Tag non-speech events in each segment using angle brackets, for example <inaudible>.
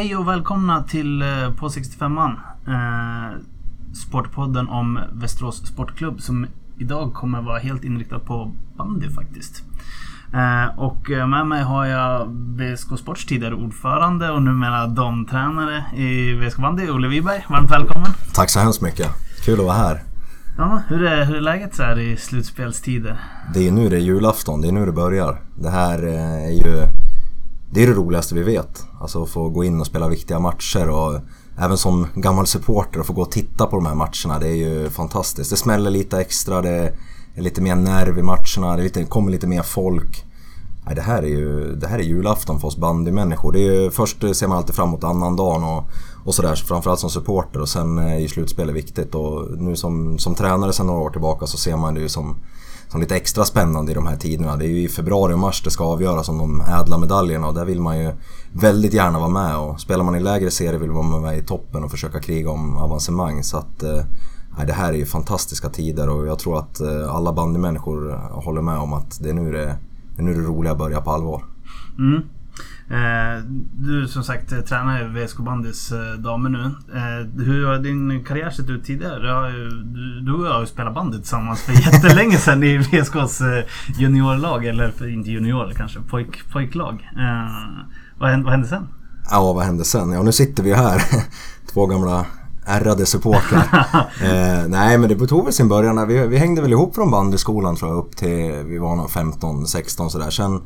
hej och välkomna till eh, På 65an. Eh, sportpodden om Västerås Sportklubb som idag kommer vara helt inriktad på bandy faktiskt. Eh, och eh, med mig har jag VSK Sports tidigare ordförande och numera damtränare i VSK Bandy, Olle Wiberg. Varmt välkommen! Tack så hemskt mycket. Kul att vara här. Ja, hur, är, hur är läget så här i slutspelstider? Det är nu det är julafton, det är nu det börjar. Det här eh, är ju det är det roligaste vi vet. Alltså att få gå in och spela viktiga matcher och även som gammal supporter att få gå och titta på de här matcherna. Det är ju fantastiskt. Det smäller lite extra, det är lite mer nerv i matcherna, det, lite, kommer lite mer folk. Nej, det, här är ju det här är julafton för oss bandymänniskor. Det är ju, först ser man alltid fram emot annandagen och, och sådär, framförallt som supporter och sen är ju slutspelet viktigt. Och nu som, som tränare sedan några år tillbaka så ser man det ju som som lite extra spännande i de här tiderna. Det är ju i februari och mars det ska avgöras om de ädla medaljerna och där vill man ju väldigt gärna vara med och spelar man i lägre serier vill man vara med i toppen och försöka kriga om avancemang. Så att, eh, det här är ju fantastiska tider och jag tror att eh, alla bandymänniskor håller med om att det är nu det, det, är nu det roliga börjar på allvar. Mm. Eh, du som sagt tränar ju VSK Bandys eh, damer nu. Eh, hur har din karriär sett ut tidigare? Du, har ju, du, du och jag har ju spelat bandy tillsammans för <laughs> jättelänge sedan i VSKs juniorlag. Eller inte junior kanske, pojk, pojklag. Vad hände, vad hände sen? Ja, vad hände sen? Ja, nu sitter vi här. <laughs> Två gamla ärrade supportrar. <laughs> eh, nej men det tog väl sin början. Vi, vi hängde väl ihop från bandyskolan tror jag upp till vi var 15-16 sådär. Sen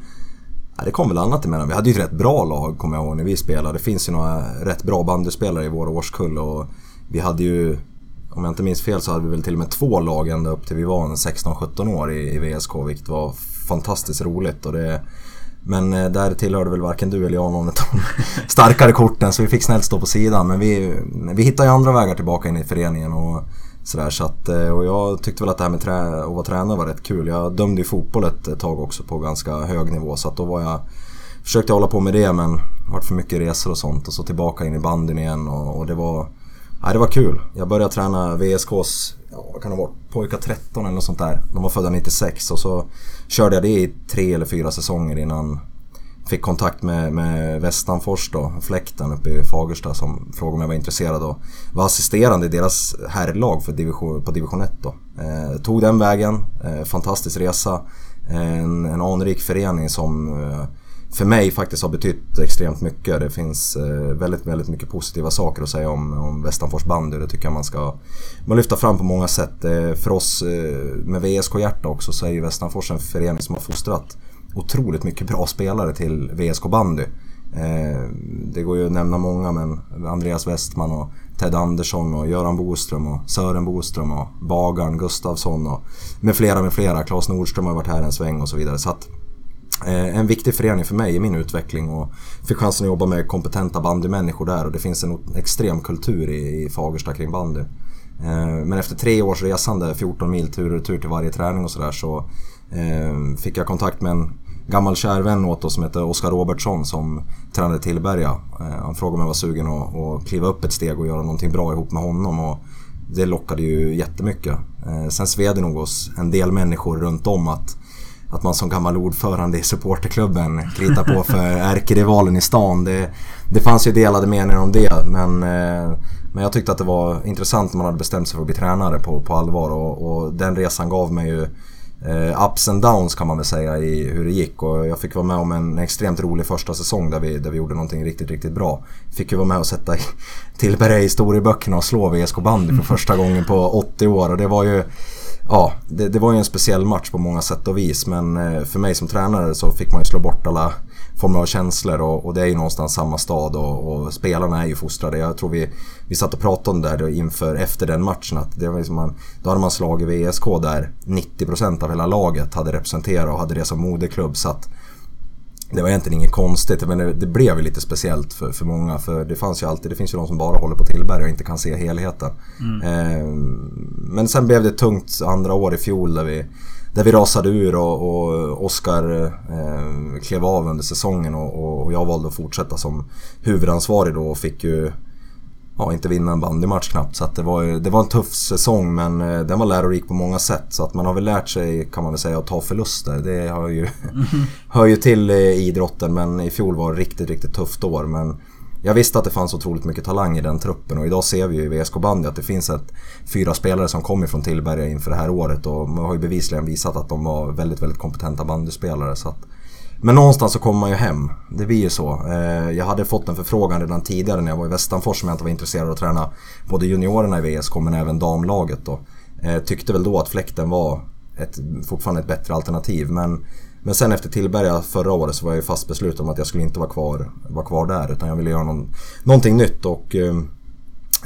Ja, det kom väl annat emellan. Vi hade ju ett rätt bra lag kommer jag ihåg när vi spelade. Det finns ju några rätt bra bandyspelare i vår årskull och vi hade ju, om jag inte minns fel så hade vi väl till och med två lag ända upp till vi var 16-17 år i, i VSK vilket var fantastiskt roligt. Och det, men eh, där tillhörde väl varken du eller jag någon av de <laughs> starkare korten så vi fick snällt stå på sidan. Men vi, vi hittade ju andra vägar tillbaka in i föreningen. Och, Sådär, så att, eh, och jag tyckte väl att det här med trä, att vara tränare var rätt kul. Jag dömde ju fotboll ett tag också på ganska hög nivå så att då var jag Försökte hålla på med det men det varit för mycket resor och sånt och så tillbaka in i banden igen och, och det var Nej, det var kul. Jag började träna VSKs, ja, vad kan det vara, pojkar 13 eller något sånt där. De var födda 96 och så körde jag det i tre eller fyra säsonger innan fick kontakt med, med Västanfors då, fläkten uppe i Fagersta som frågade om jag var intresserad och var assisterande i deras herrlag för division, på division 1 då. Eh, tog den vägen, eh, fantastisk resa. Eh, en, en anrik förening som eh, för mig faktiskt har betytt extremt mycket. Det finns eh, väldigt, väldigt mycket positiva saker att säga om, om Västanfors bandy. Det tycker jag man ska man lyfta fram på många sätt. Eh, för oss eh, med VSK-hjärta också så är ju Västanfors en förening som har fostrat otroligt mycket bra spelare till VSK bandy. Eh, det går ju att nämna många men Andreas Westman och Ted Andersson och Göran Boström och Sören Boström och Bagarn Gustafsson och med flera med flera. Claes Nordström har varit här en sväng och så vidare. Så att, eh, en viktig förening för mig i min utveckling och fick chansen att jobba med kompetenta bandymänniskor där och det finns en extrem kultur i, i Fagersta kring bandy. Eh, men efter tre års resande, 14 mil tur och retur till varje träning och sådär så eh, fick jag kontakt med en gammal kär vän åt oss som heter Oskar Robertsson som tränade Tillberga. Eh, han frågade om jag var sugen att, att kliva upp ett steg och göra någonting bra ihop med honom. Och det lockade ju jättemycket. Eh, sen sved det nog oss en del människor runt om att, att man som gammal ordförande i supporterklubben kritar på för <laughs> ärkerivalen i stan. Det, det fanns ju delade meningar om det men, eh, men jag tyckte att det var intressant när man hade bestämt sig för att bli tränare på, på allvar och, och den resan gav mig ju eh, ups and downs kan man väl säga i hur det gick. Och jag fick vara med om en extremt rolig första säsong där vi, där vi gjorde någonting riktigt, riktigt bra. Fick ju vara med och sätta Tillberga i <laughs> historieböckerna och slå VSK bandy för första gången på 80 år. Och det var ju Ja, det, det var ju en speciell match på många sätt och vis. Men eh, för mig som tränare så fick man ju slå bort alla former av känslor och, och, det är ju någonstans samma stad och, och, spelarna är ju fostrade. Jag tror vi, vi satt och pratade om det där inför, efter den matchen att det var liksom man, då hade man slagit VSK där 90% av hela laget hade representerat och hade det som moderklubb så att det var egentligen inget konstigt men det, det blev ju lite speciellt för, för många för det fanns ju alltid, det finns ju de som bara håller på Tillberg och inte kan se helheten. Mm. Eh, men sen blev det tungt andra år i fjol där vi där vi rasade ur och, och Oskar eh, klev av under säsongen och, och, jag valde att fortsätta som huvudansvarig då och fick ju ja, inte vinna en bandymatch knappt. Så det, var, det var en tuff säsong men eh, den var lärorik på många sätt. Så att man har väl lärt sig kan man väl säga att ta förluster. Det hör ju, <laughs> hör ju till idrotten men i fjol var det riktigt, riktigt tufft år. Men jag visste att det fanns otroligt mycket talang i den truppen och idag ser vi ju i VSK bandy att det finns ett, fyra spelare som kommer från Tillberga inför det här året och man har ju bevisligen visat att de var väldigt, väldigt kompetenta bandyspelare. Så att, men någonstans så kommer man ju hem. Det blir ju så. Eh, jag hade fått en förfrågan redan tidigare när jag var i Västanfors som jag inte var intresserad av att träna både juniorerna i VSK men även damlaget då. Eh, tyckte väl då att fläkten var ett, fortfarande ett bättre alternativ men men sen efter Tillberga förra året så var jag ju fast besluten om att jag skulle inte vara kvar, vara kvar där utan jag ville göra någon, någonting nytt och eh,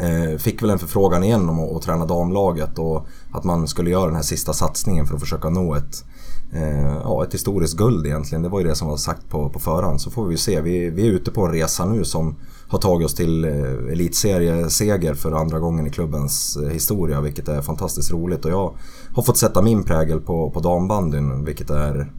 eh, fick väl en förfrågan igen om att, att träna damlaget och att man skulle göra den här sista satsningen för att försöka nå ett, eh, ja, ett historiskt guld egentligen. Det var ju det som var sagt på, på förhand. Så får vi se. Vi, vi är ute på en resa nu som har tagit oss till eh, elitserieseger för andra gången i klubbens eh, historia vilket är fantastiskt roligt. Och jag har fått sätta min prägel på, på dambandyn vilket är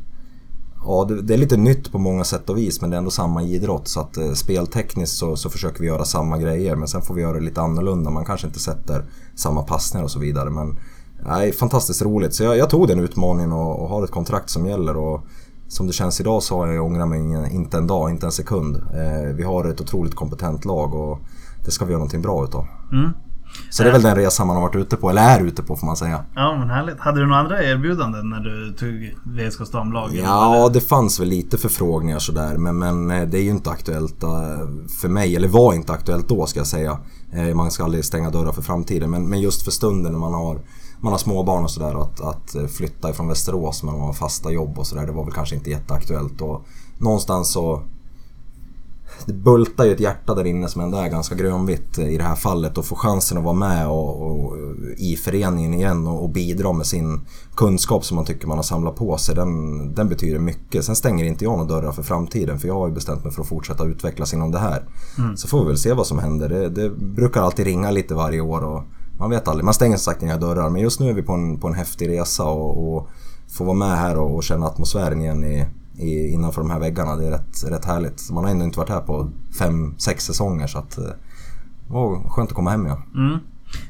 Ja, det, det, är lite nytt på många sätt och vis men det är ändå samma idrott så att eh, speltekniskt så, så, försöker vi göra samma grejer men sen får vi göra det lite annorlunda. Man kanske inte sätter samma passningar och så vidare men nej, fantastiskt roligt. Så jag, jag tog den utmaningen och, och, har ett kontrakt som gäller och som det känns idag så har jag ångrat mig inte en dag, inte en sekund. Eh, vi har ett otroligt kompetent lag och det ska vi göra någonting bra utav. Mm. Så det är väl den resan man har varit ute på, eller är ute på får man säga. Ja men härligt. Hade du några andra erbjudanden när du tog VSKs damlag? Ja det fanns väl lite förfrågningar sådär men, men eh, det är ju inte aktuellt eh, för mig, eller var inte aktuellt då ska jag säga. Eh, man ska aldrig stänga dörrar för framtiden men, men just för stunden när man har man har småbarn och sådär att, att flytta ifrån Västerås men man har fasta jobb och sådär det var väl kanske inte jätteaktuellt. Och någonstans så det bultar ju ett hjärta där inne som ändå är ganska grönvitt i det här fallet och få chansen att vara med och, och i föreningen igen och, och, bidra med sin kunskap som man tycker man har samlat på sig. Den, den betyder mycket. Sen stänger inte jag några dörrar för framtiden för jag har ju bestämt mig för att fortsätta utvecklas inom det här. Mm. Så får vi väl se vad som händer. Det, det, brukar alltid ringa lite varje år och man vet aldrig. Man stänger som sagt inga dörrar men just nu är vi på en, på en häftig resa och, och få vara med här och, och känna atmosfären igen i i, innanför de här väggarna. Det är rätt, rätt härligt. Man har ändå inte varit här på fem, sex säsonger så att... Det eh, var skönt att komma hem igen. Mm.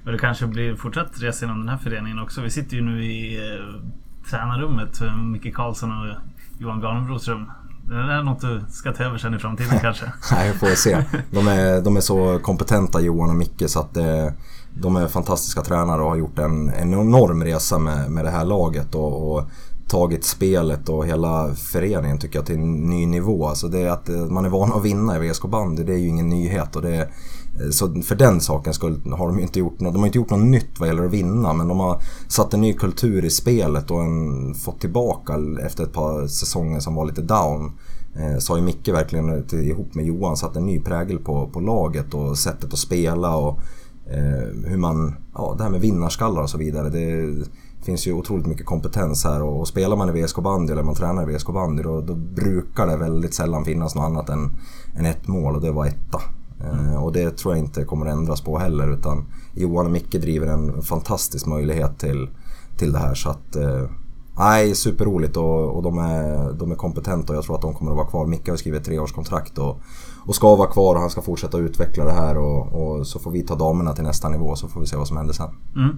Och det kanske blir fortsatt resa inom den här föreningen också. Vi sitter ju nu i eh, tränarrummet. Micke Karlsson och Johan Garnbros rum. Det är något du ska ta över sen i framtiden <laughs> kanske? Nej, får se. De är, de är så kompetenta Johan och Micke så att det, eh, de är fantastiska tränare och har gjort en, en enorm resa med, med det här laget. Och, och tagit spelet och hela föreningen tycker jag till en ny nivå. Alltså det att eh, man är van att vinna i VSK bandy, det är ju ingen nyhet. Och det är, eh, så för den sakens skull har de inte gjort något, de har inte gjort något nytt vad gäller att vinna men de har satt en ny kultur i spelet och en, fått tillbaka efter ett par säsonger som var lite down. Eh, så har ju Micke verkligen ihop med Johan satt en ny prägel på, på laget och sättet att spela och eh, hur man, ja det här med vinnarskallar och så vidare. Det, finns ju otroligt mycket kompetens här och, spelar man i VSK bandy eller man tränar i VSK bandy då, då, brukar det väldigt sällan finnas något annat än, än ett mål och det var etta. Mm. och det tror jag inte kommer att ändras på heller utan Johan och Micke driver en fantastisk möjlighet till, till det här så att eh, superroligt och, och de, är, de är kompetenta och jag tror att de kommer att vara kvar. Micke har skrivit ett treårskontrakt och, och ska vara kvar och han ska fortsätta utveckla det här och, och, så får vi ta damerna till nästa nivå så får vi se vad som händer sen. Mm.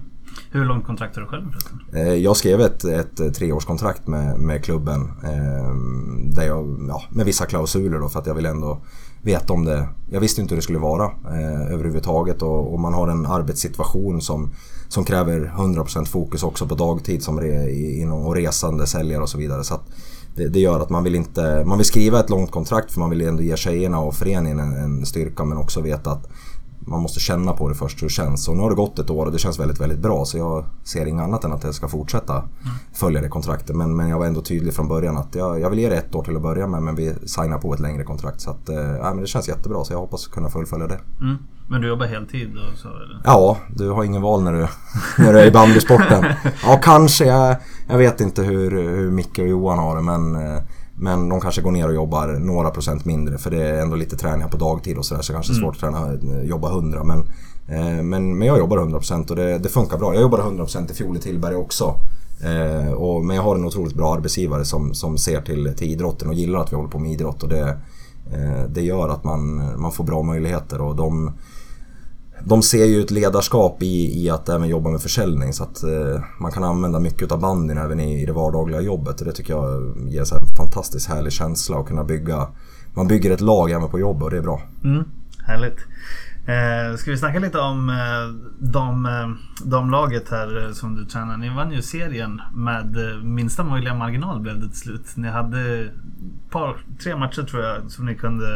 Hur långt kontrakt har du själv? Eh, jag skrev ett, ett treårskontrakt med, med klubben. Eh, där jag, ja, med vissa klausuler då för att jag vill ändå veta om det. Jag visste inte hur det skulle vara eh, överhuvudtaget och, och man har en arbetssituation som, som kräver 100% fokus också på dagtid som re, inom, och resande, säljare och så vidare. Så det, det, gör att man vill inte, man vill skriva ett långt kontrakt för man vill ändå ge tjejerna och föreningen en, en styrka men också veta att man måste känna på det först hur det känns. Och nu har det gått ett år och det känns väldigt, väldigt bra. Så jag ser inget annat än att jag ska fortsätta följa det kontraktet. Men, men jag var ändå tydlig från början att jag, jag vill ge det ett år till att börja med men vi signar på ett längre kontrakt. Så att, äh, men det känns jättebra så jag hoppas kunna fullfölja det. Mm. Men du jobbar heltid och så eller? Ja, du har ingen val när du, när du är i bandysporten. <laughs> Ja, kanske. Jag, jag vet inte hur, hur Micke och Johan har det men äh, men de kanske går ner och jobbar några procent mindre för det är ändå lite träningar på dagtid och sådär så kanske det är mm. svårt att träna, eh, jobba 100 men, eh, men, men jag jobbar 100% och det, det funkar bra. Jag jobbade 100% i fjol i Tillberga också. Eh, och, men jag har en otroligt bra arbetsgivare som, som ser till, till idrotten och gillar att vi håller på med idrott och det, eh, det gör att man, man får bra möjligheter och de de ser ju ett ledarskap i, i att även jobba med försäljning så att eh, man kan använda mycket av bandyn även i, i det vardagliga jobbet och det tycker jag ger en fantastiskt härlig känsla att kunna bygga man bygger ett lag även på jobbet och det är bra. Mm. Härligt. Eh, ska vi snacka lite om eh, dam, eh, damlaget här eh, som du tränar. Ni vann ju serien med eh, minsta möjliga marginal blev det till slut. Ni hade par, tre matcher tror jag som ni kunde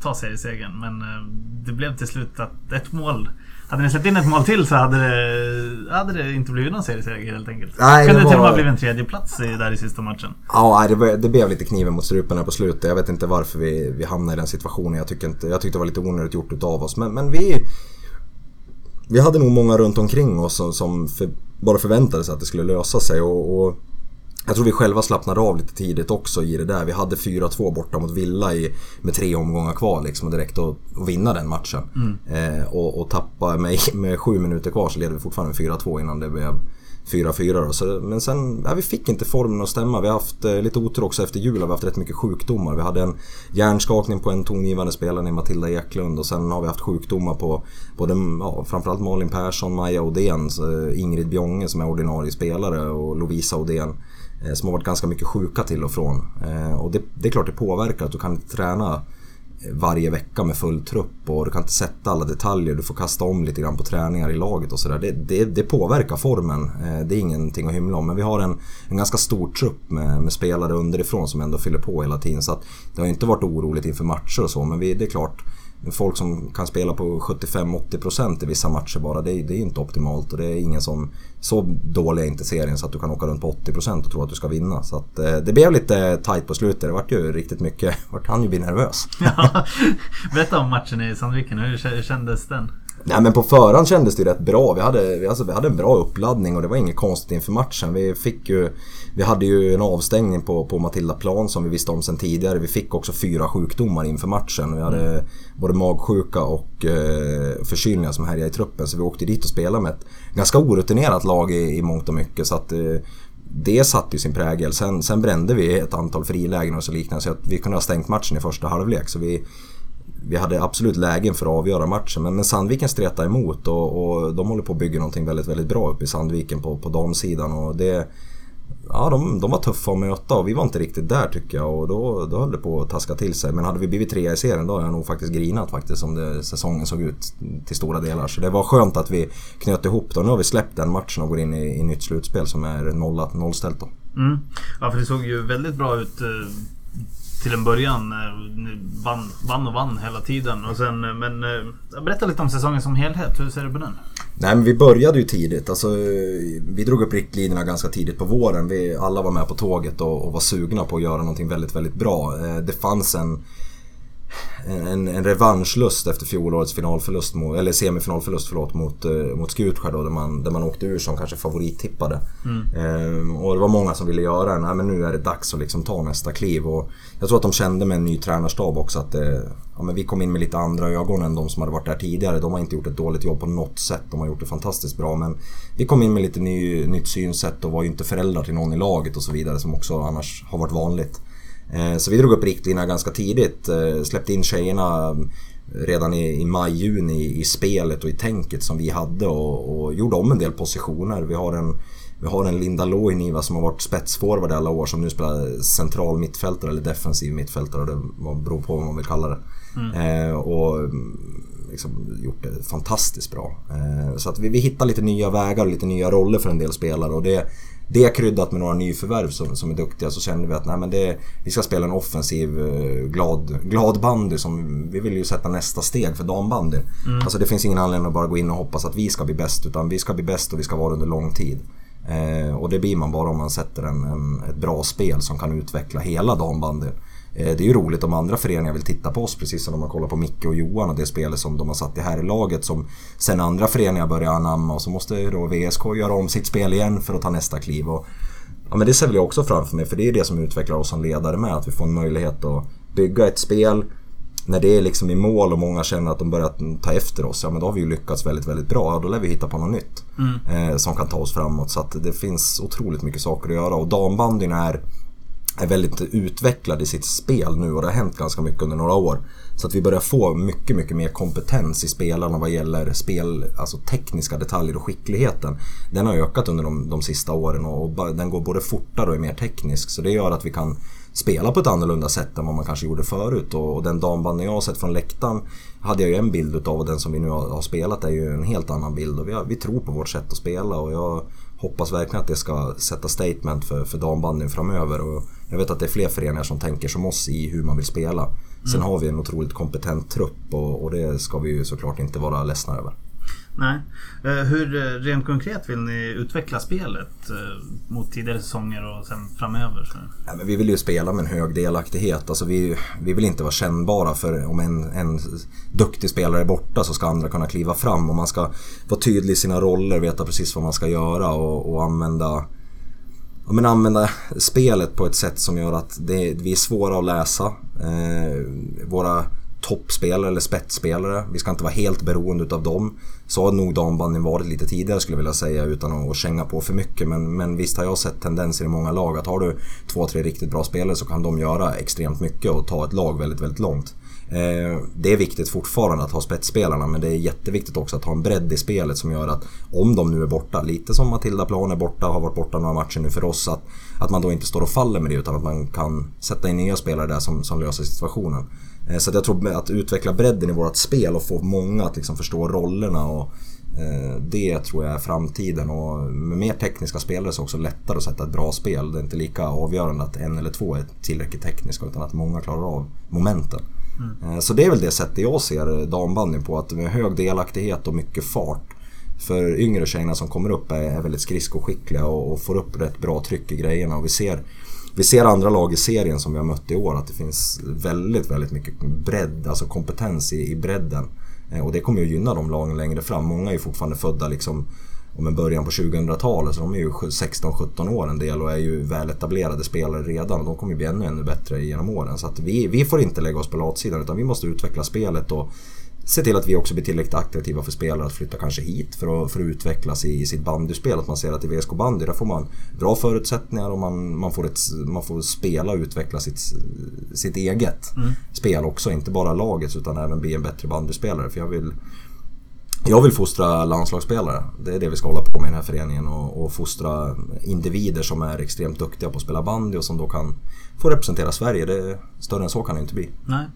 ta seriesegern. Men eh, det blev till slut att ett mål hade ni släppt in ett mål till så hade det, hade det inte blivit någon serieseger helt enkelt. Nej, kunde det till och med var- blivit en tredje plats i, där i sista matchen. Ja, det, var- det blev lite kniven mot strupen här på slutet. Jag vet inte varför vi, vi hamnade i den situationen. Jag, tycker inte, jag tyckte det var lite onödigt gjort utav oss. Men, men vi... Vi hade nog många runt omkring oss som, som för, bara förväntade sig att det skulle lösa sig. Och, och jag tror vi själva slappnade av lite tidigt också i det där. Vi hade 4-2 borta mot Villa i, med tre omgångar kvar liksom och direkt att, vinna den matchen. Eh, och, och tappa med, <laughs> med sju minuter kvar så ledde vi fortfarande 4-2 innan det blev 4-4 då. Så, men sen, ja, vi fick inte formen att stämma. Vi har haft eh, lite otur också efter jul. Vi har haft rätt mycket sjukdomar. Vi hade en hjärnskakning på en tongivande spelare i Matilda Eklund och sen har vi haft sjukdomar på både, ja, framförallt Malin Persson, Maja Odén, eh, Ingrid Bjonge som är ordinarie spelare och Lovisa Odén Eh, som har varit ganska mycket sjuka till och från. Eh, och det, det är klart det påverkar att du kan inte träna eh, varje vecka med full trupp och du kan inte sätta alla detaljer. Du får kasta om lite grann på träningar i laget och sådär. Det, det, det påverkar formen. Det är ingenting att hymla om. Men vi har en, en ganska stor trupp med, med spelare underifrån som ändå fyller på hela tiden. Så att det har inte varit oroligt inför matcher och så. Men vi, det är klart, folk som kan spela på 75-80% i vissa matcher bara. Det, är- det är ju inte optimalt och det är ingen som... Så dålig är inte serien så att du kan åka runt på 80% och tro att du ska vinna. Så att eh, det blev lite tight på slutet. Det vart ju riktigt mycket... <laughs> Vart han ju bli nervös. Ja. <laughs> Berätta om matchen i Sandviken. Hur kändes den? Nej men på förhand kändes det ju rätt bra. Vi hade, vi- alltså, vi hade en bra uppladdning och det var inget konstigt inför matchen. Vi fick ju... Vi hade ju en avstängning på, på Matilda Plan som vi visste om sen tidigare. Vi fick också fyra sjukdomar inför matchen. Vi hade både magsjuka och eh, förkylningar som härjade i truppen. Så vi åkte dit och spelade med ett ganska orutinerat lag i, i mångt och mycket. Så att, eh, det satte ju sin prägel. Sen, sen brände vi ett antal frilägen och så liknande. Så att vi kunde ha stängt matchen i första halvlek. Så vi, vi hade absolut lägen för att avgöra matchen men, men Sandviken stretade emot och, och de håller på att bygga någonting väldigt, väldigt bra uppe i Sandviken på, på damsidan och det... Ja, de, de var tuffa att möta och vi var inte riktigt där tycker jag och då, då höll det på att taska till sig. Men hade vi blivit trea i serien då hade jag nog faktiskt grinat faktiskt som det, säsongen såg ut till stora delar. Så det var skönt att vi knöt ihop det och nu har vi släppt den matchen och går in i, i nytt slutspel som är nollat, nollställt då. Mm. Ja, för det såg ju väldigt bra ut eh, till en början. Ni vann, vann och vann hela tiden. Och sen, eh, men eh, berätta lite om säsongen som helhet. Hur ser du på den? Nej men vi började ju tidigt. Alltså, vi drog upp riktlinjerna ganska tidigt på våren. Vi alla var med på tåget och, och var sugna på att göra någonting väldigt, väldigt bra. Eh, det fanns en, en, en revanschlust efter fjolårets finalförlust, mot, eller semifinalförlust förlåt, mot, eh, mot Skutskär då, där man, där man åkte ur som kanske favorittippade. Ehm, och det var många som ville göra det. Nej, men nu är det dags att liksom ta nästa kliv. Och jag tror att de kände med en ny tränarstab också att eh, ja, men vi kom in med lite andra ögon än de som hade varit där tidigare. De har inte gjort ett dåligt jobb på något sätt. De har gjort det fantastiskt bra. Men vi kom in med lite ny, nytt synsätt och var ju inte föräldrar till någon i laget och så vidare som också annars har varit vanligt. Eh, Så vi drog upp riktlinjerna ganska tidigt. eh, Släppte in tjejerna redan i, i maj-juni i spelet och i tänket som vi hade och, och gjorde om en del positioner. Vi har en, vi har en Linda Loiniva som har varit spetsforward alla år som nu spelar central mittfältare eller defensiv mittfältare. Det beror på vad man vill kalla det. Eh, och mm, liksom gjort det fantastiskt bra. Eh, så att vi, vi hittar lite nya vägar och lite nya roller för en del spelare och det det kryddat med några nyförvärv som, som är duktiga så kände vi att nej, men det, vi ska spela en offensiv eh, glad, glad bandy som vi vill ju sätta nästa steg för dambandy. Alltså det finns ingen anledning att bara gå in och hoppas att vi ska bli bäst utan vi ska bli bäst och vi ska vara under lång tid. Eh, och det blir man bara om man sätter en, en, ett bra spel som kan utveckla hela dambandyn. Eh, Det är ju roligt om andra föreningar vill titta på oss precis som de har kollat på Micke och Johan och det spelet som de har satt i här i laget som sen andra föreningar börjar anamma och så måste då VSK göra om sitt spel igen för att ta nästa kliv. Och, ja, men det ser väl jag också framför mig för det är det som utvecklar oss som ledare med att vi får en möjlighet att bygga ett spel när det är liksom i mål och många känner att de börjar ta efter oss, ja men då har vi ju lyckats väldigt, väldigt bra. Ja, då lär vi hitta på något nytt eh, som kan ta oss framåt. Så att det finns otroligt mycket saker att göra och dambandyn är är väldigt utvecklad i sitt spel nu och det har hänt ganska mycket under några år. Så att vi börjar få mycket, mycket mer kompetens i spelarna vad gäller spel, alltså tekniska detaljer och skickligheten. Den har ökat under de, de sista åren och och den går både fortare och är mer teknisk. Så det gör att vi kan spela på ett annorlunda sätt än vad man kanske gjorde förut. Och, och den dambanden jag har sett från läktaren hade jag ju en bild utav och den som vi nu har, har spelat är ju en helt annan bild. Och vi, har, vi tror på vårt sätt att spela och jag hoppas verkligen att det ska sätta statement för, för dambandyn framöver. Och jag vet att det är fler föreningar som tänker som oss i hur man vill spela. Sen mm. har vi en otroligt kompetent trupp och, och, det ska vi ju såklart inte vara ledsna över. Nej. Eh, hur eh, rent konkret vill ni utveckla spelet eh, mot tidigare säsonger och sen framöver? Ja, men vi vill ju spela med en hög delaktighet. Alltså vi, vi vill inte vara kännbara för om en, en duktig spelare är borta så ska andra kunna kliva fram och man ska vara tydlig i sina roller, veta precis vad man ska göra och, och använda ja, men använda spelet på ett sätt som gör att det, vi är svåra att läsa. Eh, våra toppspelare eller spetsspelare. Vi ska inte vara helt beroende av dem. Så har nog dambandyn varit lite tidigare skulle jag vilja säga utan att känga på för mycket. Men, men visst har jag sett tendenser i många lag att har du två, tre riktigt bra spelare så kan de göra extremt mycket och ta ett lag väldigt, väldigt långt. Eh, det är viktigt fortfarande att ha spetsspelarna men det är jätteviktigt också att ha en bredd i spelet som gör att om de nu är borta, lite som Matilda Plan är borta, har varit borta några matcher nu för oss, att, att man då inte står och faller med det utan att man kan sätta in nya spelare där som, som löser situationen. Eh, så jag tror att utveckla bredden i vårt spel och få många att liksom förstå rollerna och eh, det tror jag är framtiden och med mer tekniska spelare så är det också lättare att sätta ett bra spel. Det är inte lika avgörande att en eller två är tillräckligt tekniska utan att många klarar av momenten. Mm. Så det är väl det sättet jag ser dambandyn på, att med hög delaktighet och mycket fart. För yngre tjejerna som kommer upp är, väldigt skridskoskickliga och, och får upp rätt bra tryck i grejerna och vi ser vi ser andra lag i serien som vi har mött i år att det finns väldigt, väldigt mycket bredd, alltså kompetens i, i bredden. Eh, och det kommer ju gynna de lagen längre fram. Många är ju fortfarande födda liksom om en början på 2000-talet så de är ju 16-17 år en del och är ju väletablerade spelare redan och de kommer ju bli ännu, ännu bättre genom åren. Så att vi, vi får inte lägga oss på latsidan utan vi måste utveckla spelet och se till att vi också blir tillräckligt attraktiva för spelare att flytta kanske hit för att, för att utvecklas i, i sitt bandyspel. Att man ser att i VSK bandy där får man bra förutsättningar och man, man, får, ett, man får spela och utveckla sitt, sitt eget mm. spel också. Inte bara lagets utan även bli en bättre bandyspelare. För jag vill, jag vill fostra landslagsspelare. Det är det vi ska hålla på med i den här föreningen och, och fostra individer som är extremt duktiga på att spela bandy och som då kan få representera Sverige. Det, större än så kan det inte bli. Nej.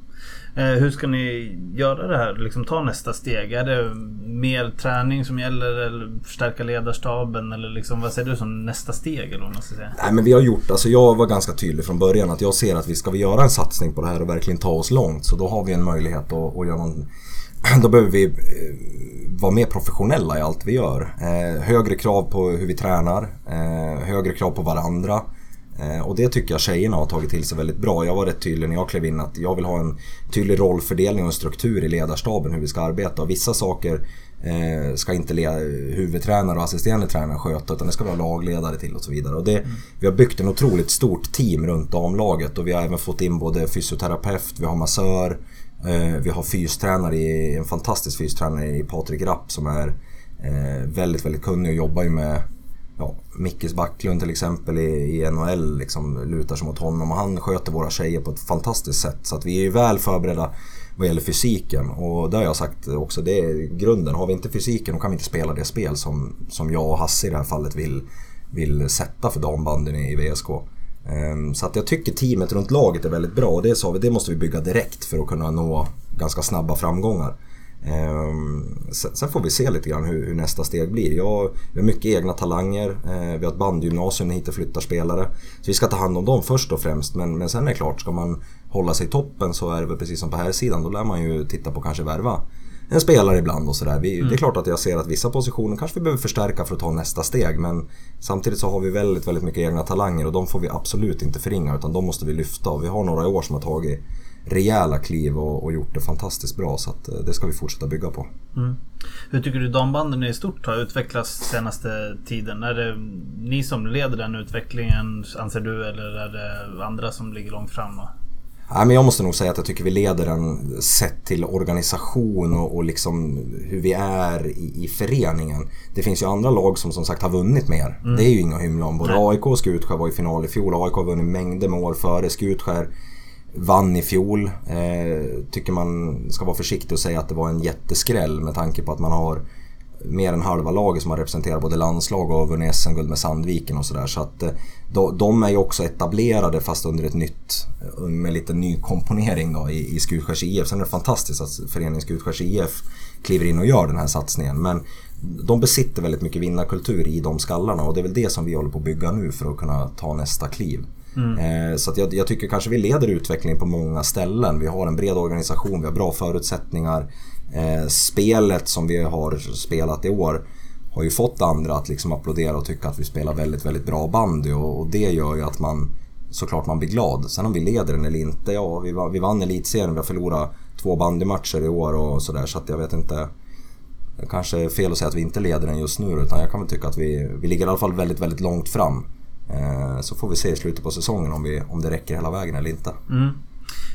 Eh, hur ska ni göra det här? Liksom ta nästa steg? Är det mer träning som gäller eller förstärka ledarstaben? Eller liksom, vad ser du som nästa steg? Eller vad man ska säga? Nej men vi har gjort, alltså jag var ganska tydlig från början att jag ser att vi ska vi göra en satsning på det här och verkligen ta oss långt så då har vi en möjlighet att, att göra någon <clears throat> då behöver vi eh, vara mer professionella i allt vi gör. Eh, högre krav på hur vi tränar, eh, högre krav på varandra. Eh, och det tycker jag tjejerna har tagit till sig väldigt bra. Jag var rätt tydlig när jag klev in att jag vill ha en tydlig rollfördelning och en struktur i ledarstaben hur vi ska arbeta. Och vissa saker eh, ska inte huvudtränare och assisterande tränare sköta utan det ska vara lagledare till och så vidare. Och det, mm. Vi har byggt en otroligt stort team runt damlaget och vi har även fått in både fysioterapeut, vi har massör, eh, vi har fystränare, en fantastisk fystränare i Patrik Rapp som är väldigt, väldigt kunnig och jobbar ju med ja, Mickis Backlund till exempel i, i NHL liksom lutar sig mot honom och han sköter våra tjejer på ett fantastiskt sätt. Så att vi är ju väl förberedda vad gäller fysiken och det har jag sagt också, det är grunden. Har vi inte fysiken då kan vi inte spela det spel som, som jag och Hasse i det här fallet vill, vill sätta för dambandyn i VSK. Ehm, så att jag tycker teamet runt laget är väldigt bra och det sa vi, det måste vi bygga direkt för att kunna nå ganska snabba framgångar. Ehm, sen får vi se lite grann hur, nästa steg blir. Jag, vi har mycket egna talanger. Eh, vi har ett bandgymnasium hit och flyttar spelare. Så vi ska ta hand om dem först och främst. Men, men sen är det klart, ska man hålla sig i toppen så är det väl precis som på här sidan. Då lär man ju titta på kanske värva en spelare ibland och sådär. Mm. Det är klart att jag ser att vissa positioner kanske vi behöver förstärka för att ta nästa steg. Men samtidigt så har vi väldigt, väldigt mycket egna talanger och de får vi absolut inte förringa utan de måste vi lyfta. Och vi har några år som har tagit rejäla kliv och, och gjort det fantastiskt bra. Så att, eh, det ska vi fortsätta bygga på. Mm. Hur tycker du dambanden i stort har utvecklats senaste tiden? Är det ni som leder den utvecklingen anser du eller är det andra som ligger långt fram? Ja, men jag måste nog säga att jag tycker vi leder den sett till organisation och, och liksom hur vi är i, i, föreningen. Det finns ju andra lag som som sagt har vunnit mer. Mm. Det är ju inga hymla om. Både AIK och Skutskär var i final i fjol. AIK har vunnit mängder med år före. Skutskär vann i fjol. Eh, tycker man ska vara försiktig och säga att det var en jätteskräll med tanke på att man har mer än halva laget som har representerat både landslag och vunnit SM-guld med Sandviken och sådär. Så att eh, de är ju också etablerade fast under ett nytt, eh, med lite ny komponering då i, i Skutskärs IF. Sen är det fantastiskt att föreningen Skutskärs IF kliver in och gör den här satsningen. Men de besitter väldigt mycket vinnarkultur i de skallarna och det är väl det som vi håller på att bygga nu för att kunna ta nästa kliv. Mm. Eh, så jag, jag, tycker kanske vi leder utvecklingen på många ställen. Vi har en bred organisation, vi har bra förutsättningar. Eh, spelet som vi har spelat i år har ju fått andra att liksom applådera och tycka att vi spelar väldigt, väldigt bra bandy och, och det gör ju att man såklart man blir glad. Sen om vi leder den eller inte, ja vi, vi vann elitserien, vi har förlorat två bandymatcher i år och sådär så att jag vet inte. Det kanske är fel att säga att vi inte leder den just nu utan jag kan väl tycka att vi, vi ligger i alla fall väldigt, väldigt långt fram. Eh, så får vi se i slutet på säsongen om, vi, om det räcker hela vägen eller inte. Mm.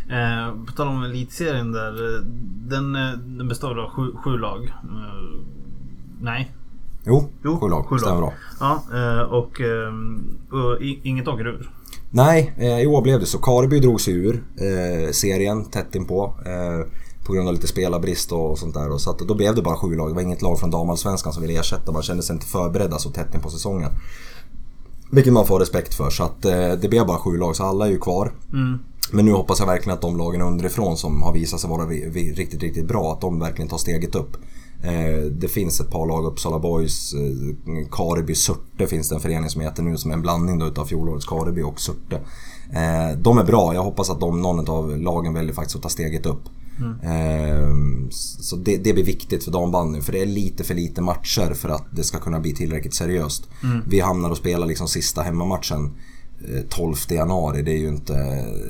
Eh, på tal om elitserien där. Eh, den, eh, den består av sju, sju lag. Eh, nej. Jo, jo, sju lag. Sju stämmer bra. Ja, och, och inget åker ur. Nej, i år blev det så. Kareby drog sig ur eh, serien tätt inpå. Eh, på grund av lite spelarbrist och sånt där. Så då blev det bara sju lag. Det var inget lag från damallsvenskan som ville ersätta. Man kände sig inte förberedda så tätt in på säsongen. Vilket man får respekt för. Så att eh, det blev bara sju lag, så alla är ju kvar. Mm. Men nu hoppas jag verkligen att de lagen underifrån som har visat sig vara riktigt, riktigt bra, att de verkligen tar steget upp. Eh, det finns ett par lag, Uppsala Boys, eh, Kareby, Surte finns det en förening som heter nu som är en blandning då utav fjolårets Kareby och Surte. Eh, de är bra, jag hoppas att de, någon av lagen väljer faktiskt att ta steget upp. Mm. Så det, det, blir viktigt för dambandyn för det är lite för lite matcher för att det ska kunna bli tillräckligt seriöst. Mm. Vi hamnar och spelar liksom sista hemmamatchen 12 januari, det är ju inte,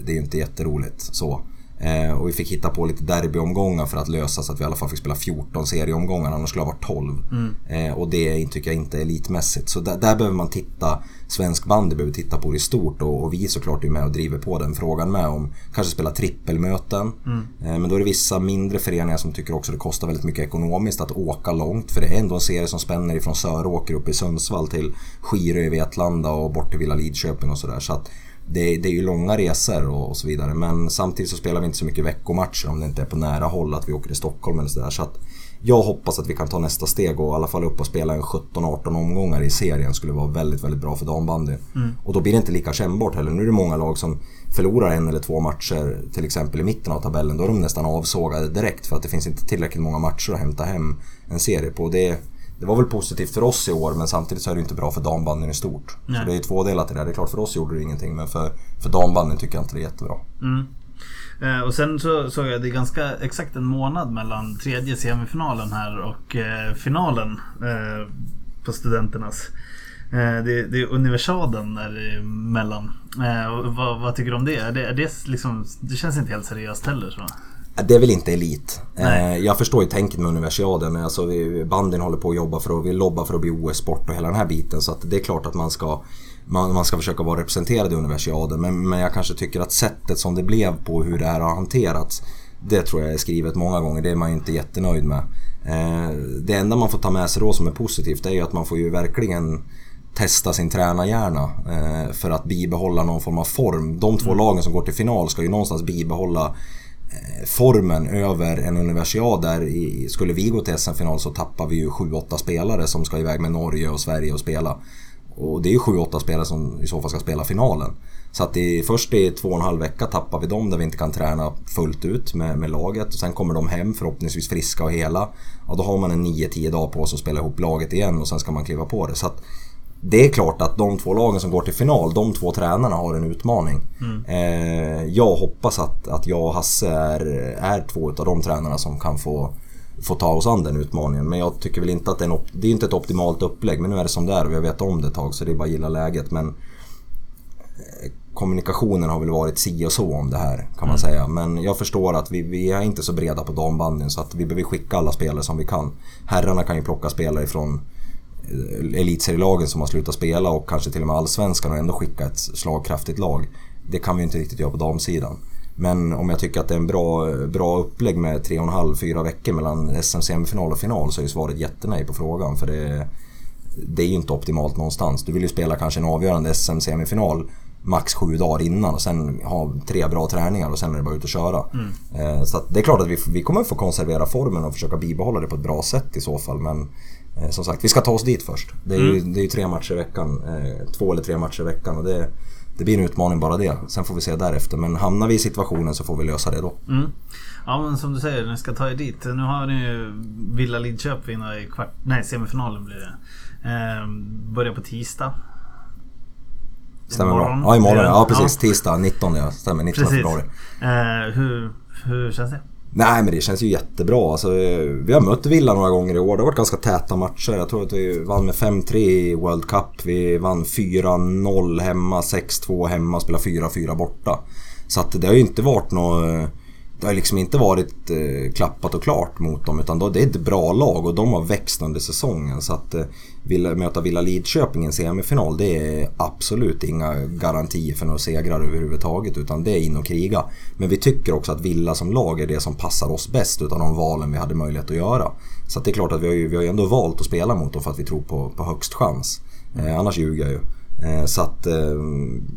det är inte jätteroligt. Så. Eh, och vi fick hitta på lite derbyomgångar för att lösa så att vi i alla fall fick spela 14 serieomgångar, annars skulle det ha varit 12. Mm. Eh, och det tycker jag inte är elitmässigt. Så där, där, behöver man titta, svensk bandy behöver titta på det i stort och, och vi såklart är med och driver på den frågan med om kanske spela trippelmöten. Mm. Eh, men då är det vissa mindre föreningar som tycker också det kostar väldigt mycket ekonomiskt att åka långt. För det är ändå en serie som spänner ifrån Söråker upp i Sundsvall till Skirö i Vetlanda och bort till Villa Lidköping och sådär. Så att det, det, är ju långa resor och, och, så vidare. Men samtidigt så spelar vi inte så mycket veckomatcher om det inte är på nära håll att vi åker till Stockholm eller sådär. Så att jag hoppas att vi kan ta nästa steg och i alla fall upp och spela en 17-18 omgångar i serien skulle vara väldigt, väldigt bra för dambandy. Mm. Och då blir det inte lika kännbart heller. Nu är det många lag som förlorar en eller två matcher till exempel i mitten av tabellen. Då är de nästan avsågade direkt för att det finns inte tillräckligt många matcher att hämta hem en serie på. Det, det var väl positivt för oss i år men samtidigt så är det inte bra för dambandyn i stort. Nej. Så det är ju tvådelat i det där. Det är klart för oss gjorde det ingenting men för, för dambandyn tycker jag inte det är jättebra. Mm. Eh, och sen så såg jag det är ganska exakt en månad mellan tredje semifinalen här och eh, finalen eh, på Studenternas. Eh, det, det, är universaden däremellan. Eh, vad, vad, tycker du om det? Är det, är det, liksom, det känns inte helt seriöst heller. Så. Det är väl inte elit. Nej. Eh, jag förstår ju tänket med universiaden. Alltså, banden håller på att jobba för att, vi lobbar för att bli OS-sport och hela den här biten. Så det är klart att man ska, man, man ska försöka vara representerad i universiaden. Men, men jag kanske tycker att sättet som det blev på hur det här har hanterats. Det tror jag är skrivet många gånger. Det är man ju inte jättenöjd med. Eh, det enda man får ta med sig då som är positivt är ju att man får ju verkligen testa sin tränarhjärna eh, för att bibehålla någon form av form. De två mm. lagen som går till final ska ju någonstans bibehålla Eh, formen över en universiad där i, skulle vi gå till SM-final så tappar vi ju 7-8 spelare som ska iväg med Norge och Sverige och spela. Och det är ju 7-8 spelare som i så fall ska spela finalen. Så att i, först i två och en halv vecka tappar vi dem där vi inte kan träna fullt ut med, med laget. Och sen kommer de hem förhoppningsvis friska och hela. Och då har man en 9-10 dagar på sig att spela ihop laget igen och sen ska man kliva på det. Så att det är klart att de två lagen som går till final, de två tränarna har en utmaning. Mm. Eh, jag hoppas att, att jag och Hasse är, är två av de tränarna som kan få, få ta oss an den utmaningen. Men jag tycker väl inte att det är, en, det är inte ett optimalt upplägg. Men nu är det som det är och vi har vetat om det ett tag så det är bara att gilla läget. Men eh, kommunikationen har väl varit si och så om det här kan man mm. säga. Men jag förstår att vi, vi är inte så breda på dambandyn så att vi behöver skicka alla spelare som vi kan. Herrarna kan ju plocka spelare ifrån elitserielagen som har slutat spela och kanske till och med allsvenskan och ändå skicka ett slagkraftigt lag. Det kan vi inte riktigt göra på damsidan. Men om jag tycker att det är en bra, bra upplägg med 3,5-4 veckor mellan SM-semifinal och final så är svaret jättenej på frågan. För det, det är ju inte optimalt någonstans. Du vill ju spela kanske en avgörande SM-semifinal max sju dagar innan och sen ha tre bra träningar och sen är det bara ut och köra. Mm. Så det är klart att vi, vi kommer få konservera formen och försöka bibehålla det på ett bra sätt i så fall. Men Eh, som sagt, vi ska ta oss dit först. Det är, mm. ju, det är ju tre matcher i veckan. Eh, två eller tre matcher i veckan och det, det blir en utmaning bara det. Sen får vi se därefter. Men hamnar vi i situationen så får vi lösa det då. Mm. Ja men som du säger, ni ska ta er dit. Nu har ni ju Villa Lidköping i kvart, nej, semifinalen blir det. Eh, börjar på tisdag. Stämmer bra. Ja imorgon. Ja precis. Tisdag 19 ja. Stämmer 19 precis. februari. Eh, hur, hur känns det? Nej men det känns ju jättebra. Alltså, vi har mött Villa några gånger i år. Det har varit ganska täta matcher. Jag tror att vi vann med 5-3 i World Cup. Vi vann 4-0 hemma, 6-2 hemma och spelade 4-4 borta. Så att det har ju inte varit något det har liksom inte varit eh, klappat och klart mot dem utan då, det är ett bra lag och de har växt under säsongen. Så att eh, möta Villa Lidköping i en semifinal det är absolut inga garantier för några segrar överhuvudtaget utan det är in och kriga. Men vi tycker också att Villa som lag är det som passar oss bäst utav de valen vi hade möjlighet att göra. Så att det är klart att vi har ju, vi har ju ändå valt att spela mot dem för att vi tror på, på högst chans. Eh, annars ljuger jag ju. Eh, så att eh,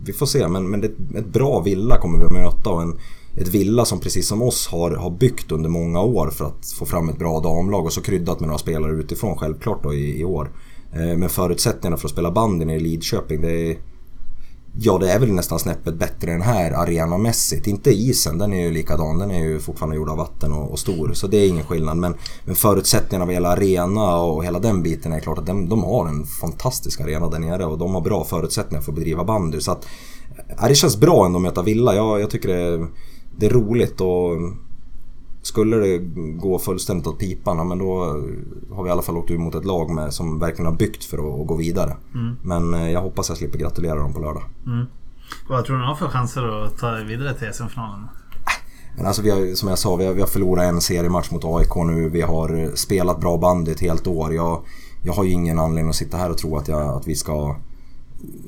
vi får se men, men det, ett bra Villa kommer vi att möta och en ett Villa som precis som oss har, har byggt under många år för att få fram ett bra damlag och så kryddat med några spelare utifrån självklart då i, i år. Eh, men förutsättningarna för att spela bandy i Lidköping det är Ja det är väl nästan snäppet bättre än här arenamässigt. Inte isen, den är ju likadan. Den är ju fortfarande gjord av vatten och, och stor. Så det är ingen skillnad. Men, men förutsättningarna vad gäller arena och hela den biten är klart att de, de har en fantastisk arena där nere och de har bra förutsättningar för att bedriva bandy. Så att, ja, det känns bra ändå att möta Villa. Jag, jag tycker det det är roligt och skulle det gå fullständigt åt pipan, men då har vi i alla fall åkt ut mot ett lag med, som verkligen har byggt för att, att gå vidare. Mm. Men eh, jag hoppas jag slipper gratulera dem på lördag. Mm. Vad tror du har för chanser att ta vidare till SM-finalen? Men alltså vi har, som jag sa, vi har, vi har förlorat en seriematch mot AIK nu. Vi har spelat bra bandy ett helt år. Jag, jag har ju ingen anledning att sitta här och tro att, jag, att vi ska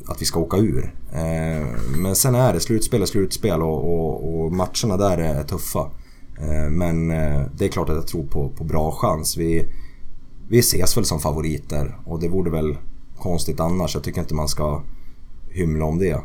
att vi ska åka ur. Eh, men sen är det slutspel är slutspel och, och, och matcherna där är tuffa. Eh, men eh, det är klart att jag tror på, på bra chans. Vi, vi ses väl som favoriter och det vore väl konstigt annars. Jag tycker inte man ska hymla om det.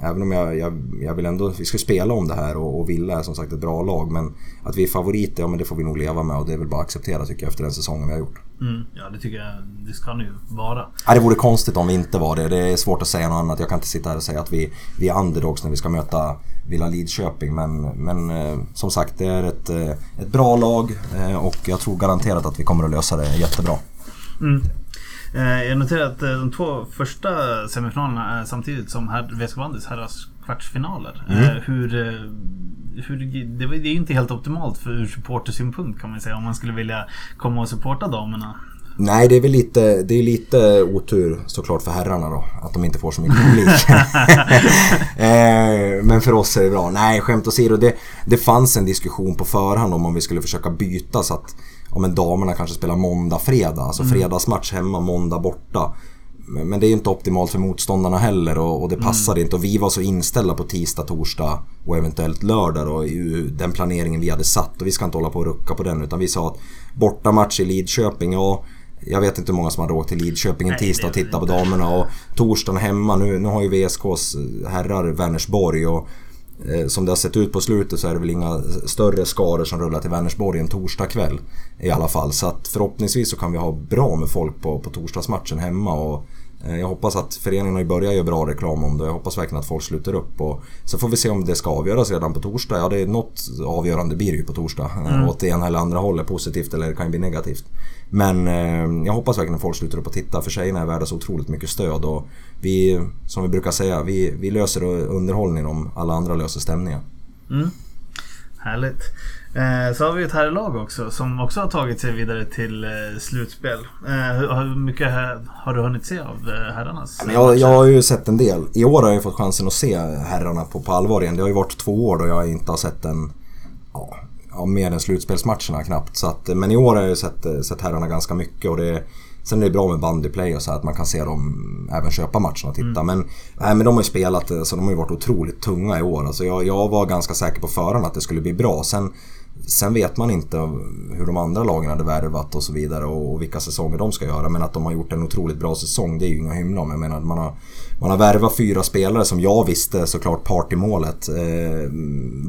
Även om jag, jag, jag vill ändå, vi ska spela om det här och, och Villa är som sagt ett bra lag men att vi är favoriter, ja men det får vi nog leva med och det är väl bara att acceptera tycker jag efter den säsongen vi har gjort. Mm, ja det tycker jag det ska nu vara. Ja, det vore konstigt om vi inte var det. Det är svårt att säga något annat. Jag kan inte sitta här och säga att vi, vi är underdogs när vi ska möta Villa Lidköping. Men, men eh, som sagt, det är ett, eh, ett bra lag eh, och jag tror garanterat att vi kommer att lösa det jättebra. Mm. Jag noterar att de två första semifinalerna är samtidigt som VSK Bandys herrars kvartsfinaler. Mm. Hur, hur, det är ju inte helt optimalt för ur supportersynpunkt kan man säga om man skulle vilja komma och supporta damerna. Nej, det är väl lite, det är lite otur såklart för herrarna då. Att de inte får så mycket publik. <laughs> Eh, men för oss är det bra. Nej, skämt åsido. Det, det fanns en diskussion på förhand om om vi skulle försöka byta så att om en damerna kanske spelar måndag, fredag. Alltså mm. fredagsmatch hemma, måndag borta. Men det är ju inte optimalt för motståndarna heller och, och det passade mm. inte. Och vi var så inställda på tisdag, torsdag och eventuellt lördag då, i den planeringen vi hade satt. Och vi ska inte hålla på och rucka på den utan vi sa att bortamatch i Lidköping, ja jag vet inte hur många som hade åkt till Lidköping en tisdag och tittat på damerna och torsdagen hemma. Nu, nu har ju VSKs herrar Vänersborg och som det har sett ut på slutet så är det väl inga större skaror som rullar till Vänersborg en torsdagkväll i alla fall. Så att förhoppningsvis så kan vi ha bra med folk på, på torsdagsmatchen hemma och Eh, jag hoppas att föreningen har börjat göra bra reklam om det. Jag hoppas verkligen att folk sluter upp. Och så får vi se om det ska avgöras redan på torsdag. Ja, det är något avgörande blir det ju på torsdag. Eh, mm. Åt det ena eller andra hållet, positivt eller det kan ju bli negativt. Men eh, jag hoppas verkligen att folk sluter upp och tittar. För tjejerna är värda så otroligt mycket stöd. Och vi, som vi brukar säga, vi, vi löser underhållning om alla andra löser stämningen. Mm. Härligt. Eh, så har vi ett herrlag också som också har tagit sig vidare till eh, slutspel. Eh, hur, mycket har du hunnit se av herrarnas jag, jag har ju sett en del. I år har jag fått chansen att se herrarna på, på allvar igen. Det har ju varit två år då jag inte har sett en... Ja, mer än slutspelsmatcherna knappt. Så att, men i år har jag sett, sett herrarna ganska mycket och det Sen är det bra med bandyplay och så att man kan se dem även köpa matcherna och titta. Mm. Men, nej, men de har ju spelat, eh, så de har ju varit otroligt tunga i år. Alltså jag, jag var ganska säker på förhand att det skulle bli bra. Sen Sen vet man inte hur de andra lagen hade värvat och så vidare och, vilka säsonger de ska göra. Men att de har gjort en otroligt bra säsong, det är ju inga hymla om. Jag menar, man har, man har värvat fyra spelare som jag visste såklart partymålet, eh,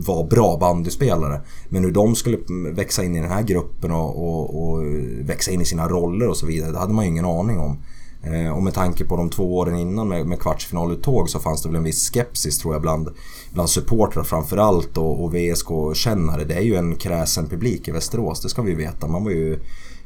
var bra bandyspelare. Men hur de skulle växa in i den här gruppen och, och, och växa in i sina roller och så vidare, det hade man ju ingen aning om. Eh, och med tanke på de två åren innan med, med kvartsfinaluttåg så fanns det väl en viss skepsis tror jag bland, bland supportrar framförallt och, och VSK-kännare. Det är ju en kräsen publik i Västerås, det ska vi veta. Man var ju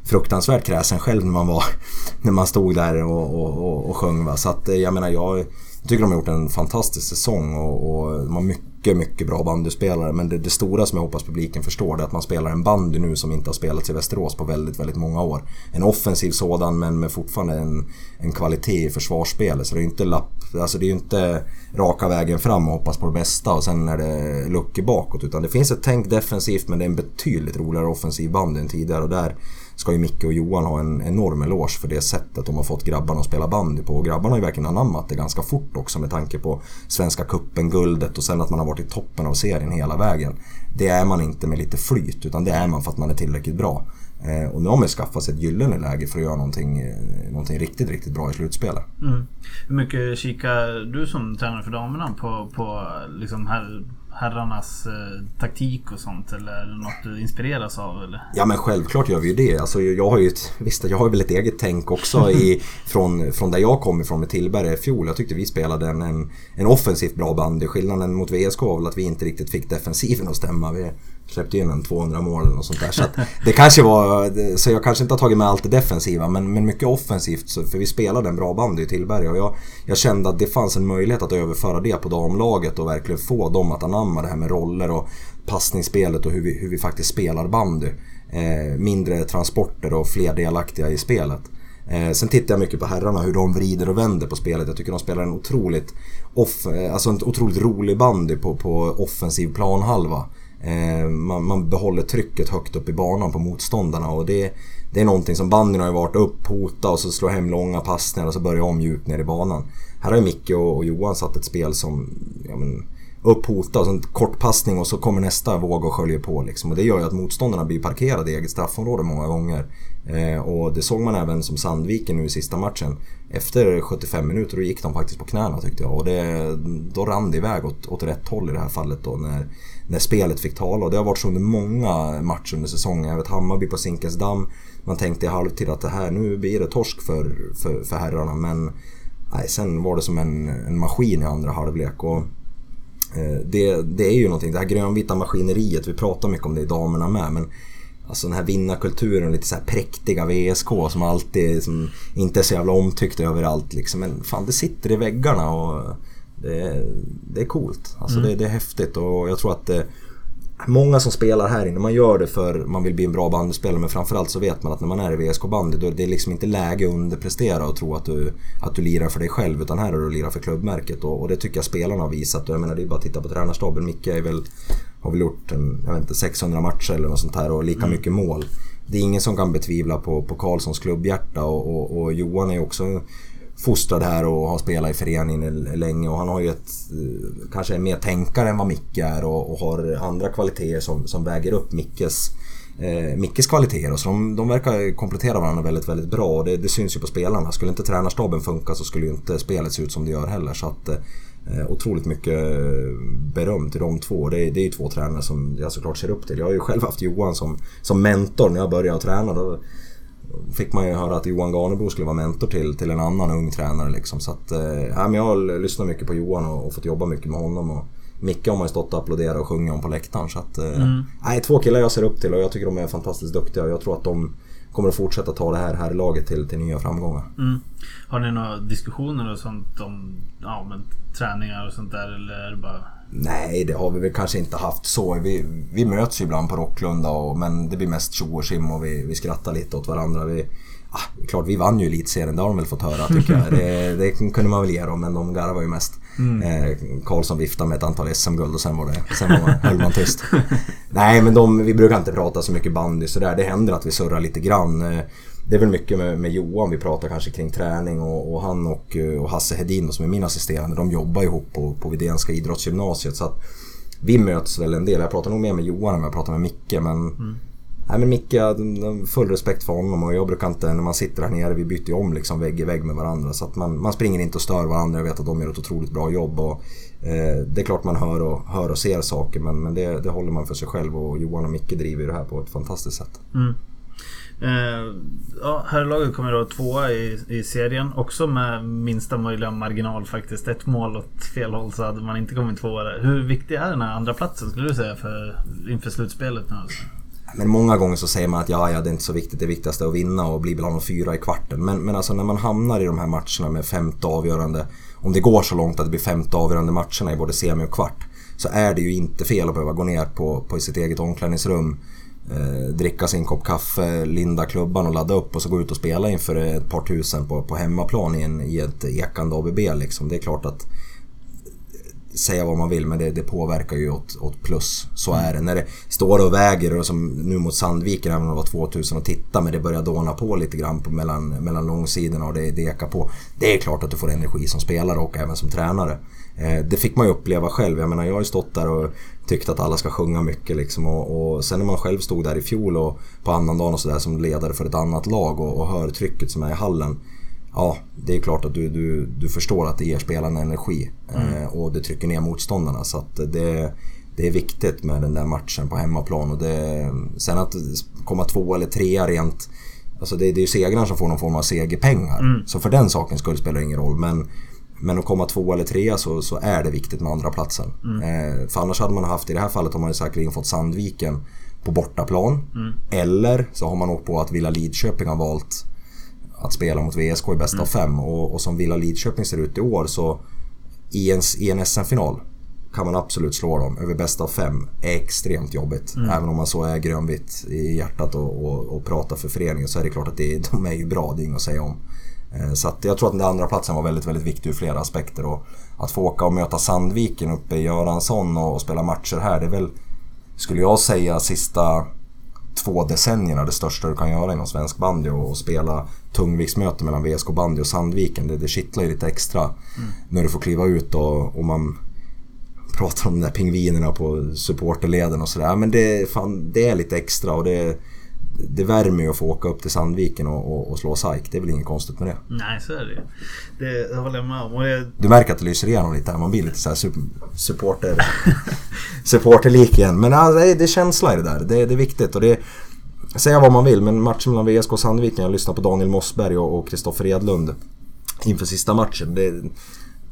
fruktansvärt kräsen själv när man var <laughs> när man stod där och, och, och, och sjöng. Va? Så att eh, jag menar jag, jag tycker de har gjort en fantastisk säsong och, och de har mycket, mycket bra bandyspelare. Men det, det, stora som jag hoppas publiken förstår det är att man spelar en bandy nu som inte har spelats i Västerås på väldigt, väldigt många år. En offensiv sådan men med fortfarande en, en kvalitet i försvarsspelet. Så det är ju inte lapp, alltså det är inte raka vägen fram och hoppas på det bästa och sen är det luckor bakåt. Utan det finns ett tänk defensivt men det är en betydligt roligare offensiv bandy än tidigare. Och där ska ju Micke och Johan ha en enorm eloge för det sättet de har fått grabbarna att spela bandy på. Och grabbarna har ju verkligen anammat det ganska fort också med tanke på Svenska Kuppen, guldet och sen att man har varit i toppen av serien hela vägen. Det är man inte med lite flyt utan det är man för att man är tillräckligt bra. Eh, och nu har man skaffat sig ett gyllene läge för att göra någonting, eh, någonting riktigt, riktigt bra i slutspelet. Mm. Hur mycket kikar du som tränare för damerna på, på liksom här herrarnas eh, taktik och sånt? Eller är det något du inspireras av? Eller? Ja men självklart gör vi ju det. Alltså, jag har ju ett, visst, jag har väl ett eget tänk också i, från, från där jag kom ifrån med Tillberg i fjol. Jag tyckte vi spelade en, en, en offensivt bra bandy. Skillnaden mot VSK var väl att vi inte riktigt fick defensiven att stämma. Vi, släppte in en 200 mål eller något sånt där. Så det kanske var, så jag kanske inte har tagit med allt det defensiva men, men mycket offensivt för vi spelade en bra bandy i Tillberga och jag, jag kände att det fanns en möjlighet att överföra det på damlaget och verkligen få dem att anamma det här med roller och passningsspelet och hur vi, hur vi faktiskt spelar bandy. Eh, mindre transporter och fler delaktiga i spelet. Eh, sen tittar jag mycket på herrarna, hur de vrider och vänder på spelet. Jag tycker de spelar en otroligt, off, eh, alltså en otroligt rolig bandy på, på offensiv planhalva. Eh, man, man, behåller trycket högt upp i banan på motståndarna och det, det är någonting som bandyn har ju varit upp, hota och så slå hem långa passningar och så börja om djupt ner i banan. Här har ju Micke och, och Johan satt ett spel som ja, men, upp, hota och så en kort passning och så kommer nästa våg och sköljer på liksom. Och det gör ju att motståndarna blir parkerade i eget straffområde många gånger. Eh, och det såg man även som Sandviken nu i sista matchen. Efter 75 minuter då gick de faktiskt på knäna tyckte jag. Och det, då rann det iväg åt, åt rätt håll i det här fallet då när, när spelet fick tala. Och det har varit så under många matcher under säsongen. Jag vet Hammarby på Zinkensdamm. Man tänkte i halvtid att det här, nu blir det torsk för, för, för herrarna. Men nej, sen var det som en, en maskin i andra halvlek. Och, eh, det, det är ju någonting, det här grönvita maskineriet, vi pratar mycket om det i damerna med. Men Alltså den här vinnarkulturen, lite så här präktiga VSK som alltid som inte är så jävla omtyckt överallt liksom. Men fan det sitter i väggarna och det är, det är coolt. Alltså mm. det, det, är häftigt och jag tror att det, Många som spelar här inne, man gör det för man vill bli en bra bandyspelare men framförallt så vet man att när man är i VSK bandy då är det liksom inte läge att underprestera och tro att du, att du lirar för dig själv utan här är du lirar för klubbmärket och, och, det tycker jag spelarna har visat och jag menar det är bara att titta på tränarstaben. Micke är väl, har väl gjort en, jag vet inte, 600 matcher eller något sånt här och lika mm. mycket mål. Det är ingen som kan betvivla på, på Karlssons klubbhjärta och, och, och Johan är också fostrad här och har spelat i föreningen länge och han har ju ett, eh, kanske är mer tänkare än vad Micke är och, och har andra kvaliteter som, som väger upp Mickes eh, Mickes kvaliteter. Så de, de verkar komplettera varandra väldigt, väldigt bra och det, det, syns ju på spelarna. Skulle inte tränarstaben funka så skulle ju inte spelet se ut som det gör heller. Så att, eh, otroligt mycket beröm till de två. Det, det är ju två tränare som jag såklart ser upp till. Jag har ju själv haft Johan som, som mentor när jag började träna. Då, fick man ju höra att Johan Garnebo skulle vara mentor till, till en annan ung tränare. Liksom. Så att, eh, jag har lyssnat mycket på Johan och, och fått jobba mycket med honom. Och Micke har man ju stått och applåderat och sjungit om på läktaren. Så att, eh, mm. nej, två killar jag ser upp till och jag tycker de är fantastiskt duktiga. Och jag tror att de kommer att fortsätta ta det här, här laget till, till nya framgångar. Mm. Har ni några diskussioner och sånt om ja, men, träningar och sånt där? Eller är det bara Nej, det har vi väl kanske inte haft så. Vi, vi möts ju ibland på Rocklunda och, men det blir mest tjo och sim och vi, vi skrattar lite åt varandra. Vi, ah, klart, vi vann ju elitserien, det har de väl fått höra tycker jag. Det, det kunde man väl ge dem, men de garvar ju mest. Mm. Eh, Karlsson viftade med ett antal SM-guld och sen var det, sen var, höll man tyst. <laughs> Nej, men de, vi brukar inte prata så mycket bandy sådär. Det händer att vi surrar lite grann. Eh, det är väl mycket med, med Johan vi pratar kanske kring träning och, och han och, och Hasse Hedin som är min assisterande, de jobbar ihop på, på Vidénska idrottsgymnasiet. Så att vi möts väl en del. Jag pratar nog mer med Johan än jag pratar med Micke men mm. Nej men Micke, full respekt för honom och jag brukar inte, när man sitter här nere, vi byter ju om liksom vägg i vägg med varandra. Så att man, man springer inte och stör varandra. Jag vet att de gör ett otroligt bra jobb. Och, eh, det är klart man hör och, hör och ser saker men, men det, det håller man för sig själv och Johan och Micke driver det här på ett fantastiskt sätt. Mm. Eh, ja, herrlaget kommer då tvåa i, i serien. Också med minsta möjliga marginal faktiskt. Ett mål åt fel håll så hade man inte kommit tvåa där. Hur viktig är den här andra platsen skulle du säga för, inför slutspelet nu? Alltså? Men många gånger så säger man att ja, ja, det är inte så viktigt. Det viktigaste är att vinna och bli bland de fyra i kvarten. Men, men alltså när man hamnar i de här matcherna med femte avgörande. Om det går så långt att det blir femte avgörande matcherna i både semi och kvart. Så är det ju inte fel att behöva gå ner på, på sitt eget omklädningsrum. Eh, dricka sin kopp kaffe, linda klubban och ladda upp och så gå ut och spela inför ett par tusen på, på hemmaplan i, en, i ett ekande ABB liksom. Det är klart att eh, säga vad man vill men det, det påverkar ju åt, åt, plus. Så är det. När det står och väger och som nu mot Sandviken även om det var 2000 och titta men det börjar dåna på lite grann på mellan, mellan långsidorna och det, det ekar på. Det är klart att du får energi som spelare och även som tränare. Eh, det fick man ju uppleva själv. Jag menar jag har ju stått där och tyckt att alla ska sjunga mycket liksom. Och, och sen när man själv stod där i fjol och på annandagen och sådär som ledare för ett annat lag och, och hör trycket som är i hallen ja, det är klart att du, du, du förstår att det ger spelarna energi. Mm. Eh, och det trycker ner motståndarna. Så att det, det är viktigt med den där matchen på hemmaplan. Och det, sen att komma två eller trea rent... Alltså det, det är ju segraren som får någon form av segerpengar. Mm. Så för den saken skulle det spela ingen roll. Men, men att komma två eller trea så, så är det viktigt med andra platsen. Mm. Eh, för annars hade man haft, i det här fallet har man ju säkerligen fått Sandviken på bortaplan. Mm. Eller så har man åkt på att Villa Lidköping har valt att spela mot VSK i bästa mm. av fem. Och, och som Villa Lidköping ser ut i år så i en, i en SM-final kan man absolut slå dem över bästa av fem. är extremt jobbigt. Mm. Även om man så är grönvitt i hjärtat och, och, och pratar för föreningen så är det klart att det, de är ju bra, det är inget att säga om. Eh, så att jag tror att den andra platsen var väldigt, väldigt viktig ur flera aspekter. Och att få åka och möta Sandviken uppe i Göransson och spela matcher här, det är väl, skulle jag säga, sista två decennierna det största du kan göra inom svensk bandy och spela tungviktsmöte mellan VSK bandy och Sandviken. Det, det kittlar ju lite extra mm. när du får kliva ut och, och man pratar om de där pingvinerna på supporterleden och sådär. Men det, fan, det är lite extra och det, det värmer ju att få åka upp till Sandviken och, och, och slå SAIK. Det är väl inget konstigt med det. Nej, så är det Det, det håller jag med om. Jag... Du märker att det lyser igenom lite här. Man blir lite så här supporter... <laughs> supporterlik igen. Men alltså, det är känsla i det där. Det, det är viktigt. Och det, säga vad man vill, men matchen mellan VSK och Sandviken. Jag lyssnade på Daniel Mossberg och Kristoffer Edlund inför sista matchen. Det,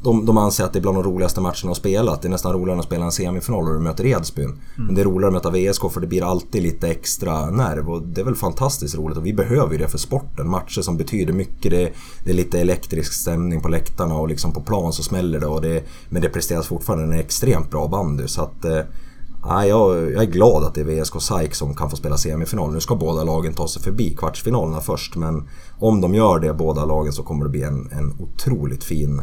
de, de anser att det är bland de roligaste matcherna att spela. Det är nästan roligare att spela en semifinal och du möter Edsbyn. Mm. Men det är roligare att möta VSK för det blir alltid lite extra nerv och det är väl fantastiskt roligt och vi behöver ju det för sporten. Matcher som betyder mycket. Det, det är lite elektrisk stämning på läktarna och liksom på plan så smäller det, och det men det presteras fortfarande en extremt bra bandy. Så att, eh, jag, jag är glad att det är VSK SAIK som kan få spela semifinal. Nu ska båda lagen ta sig förbi kvartsfinalerna först men om de gör det, båda lagen, så kommer det bli en, en otroligt fin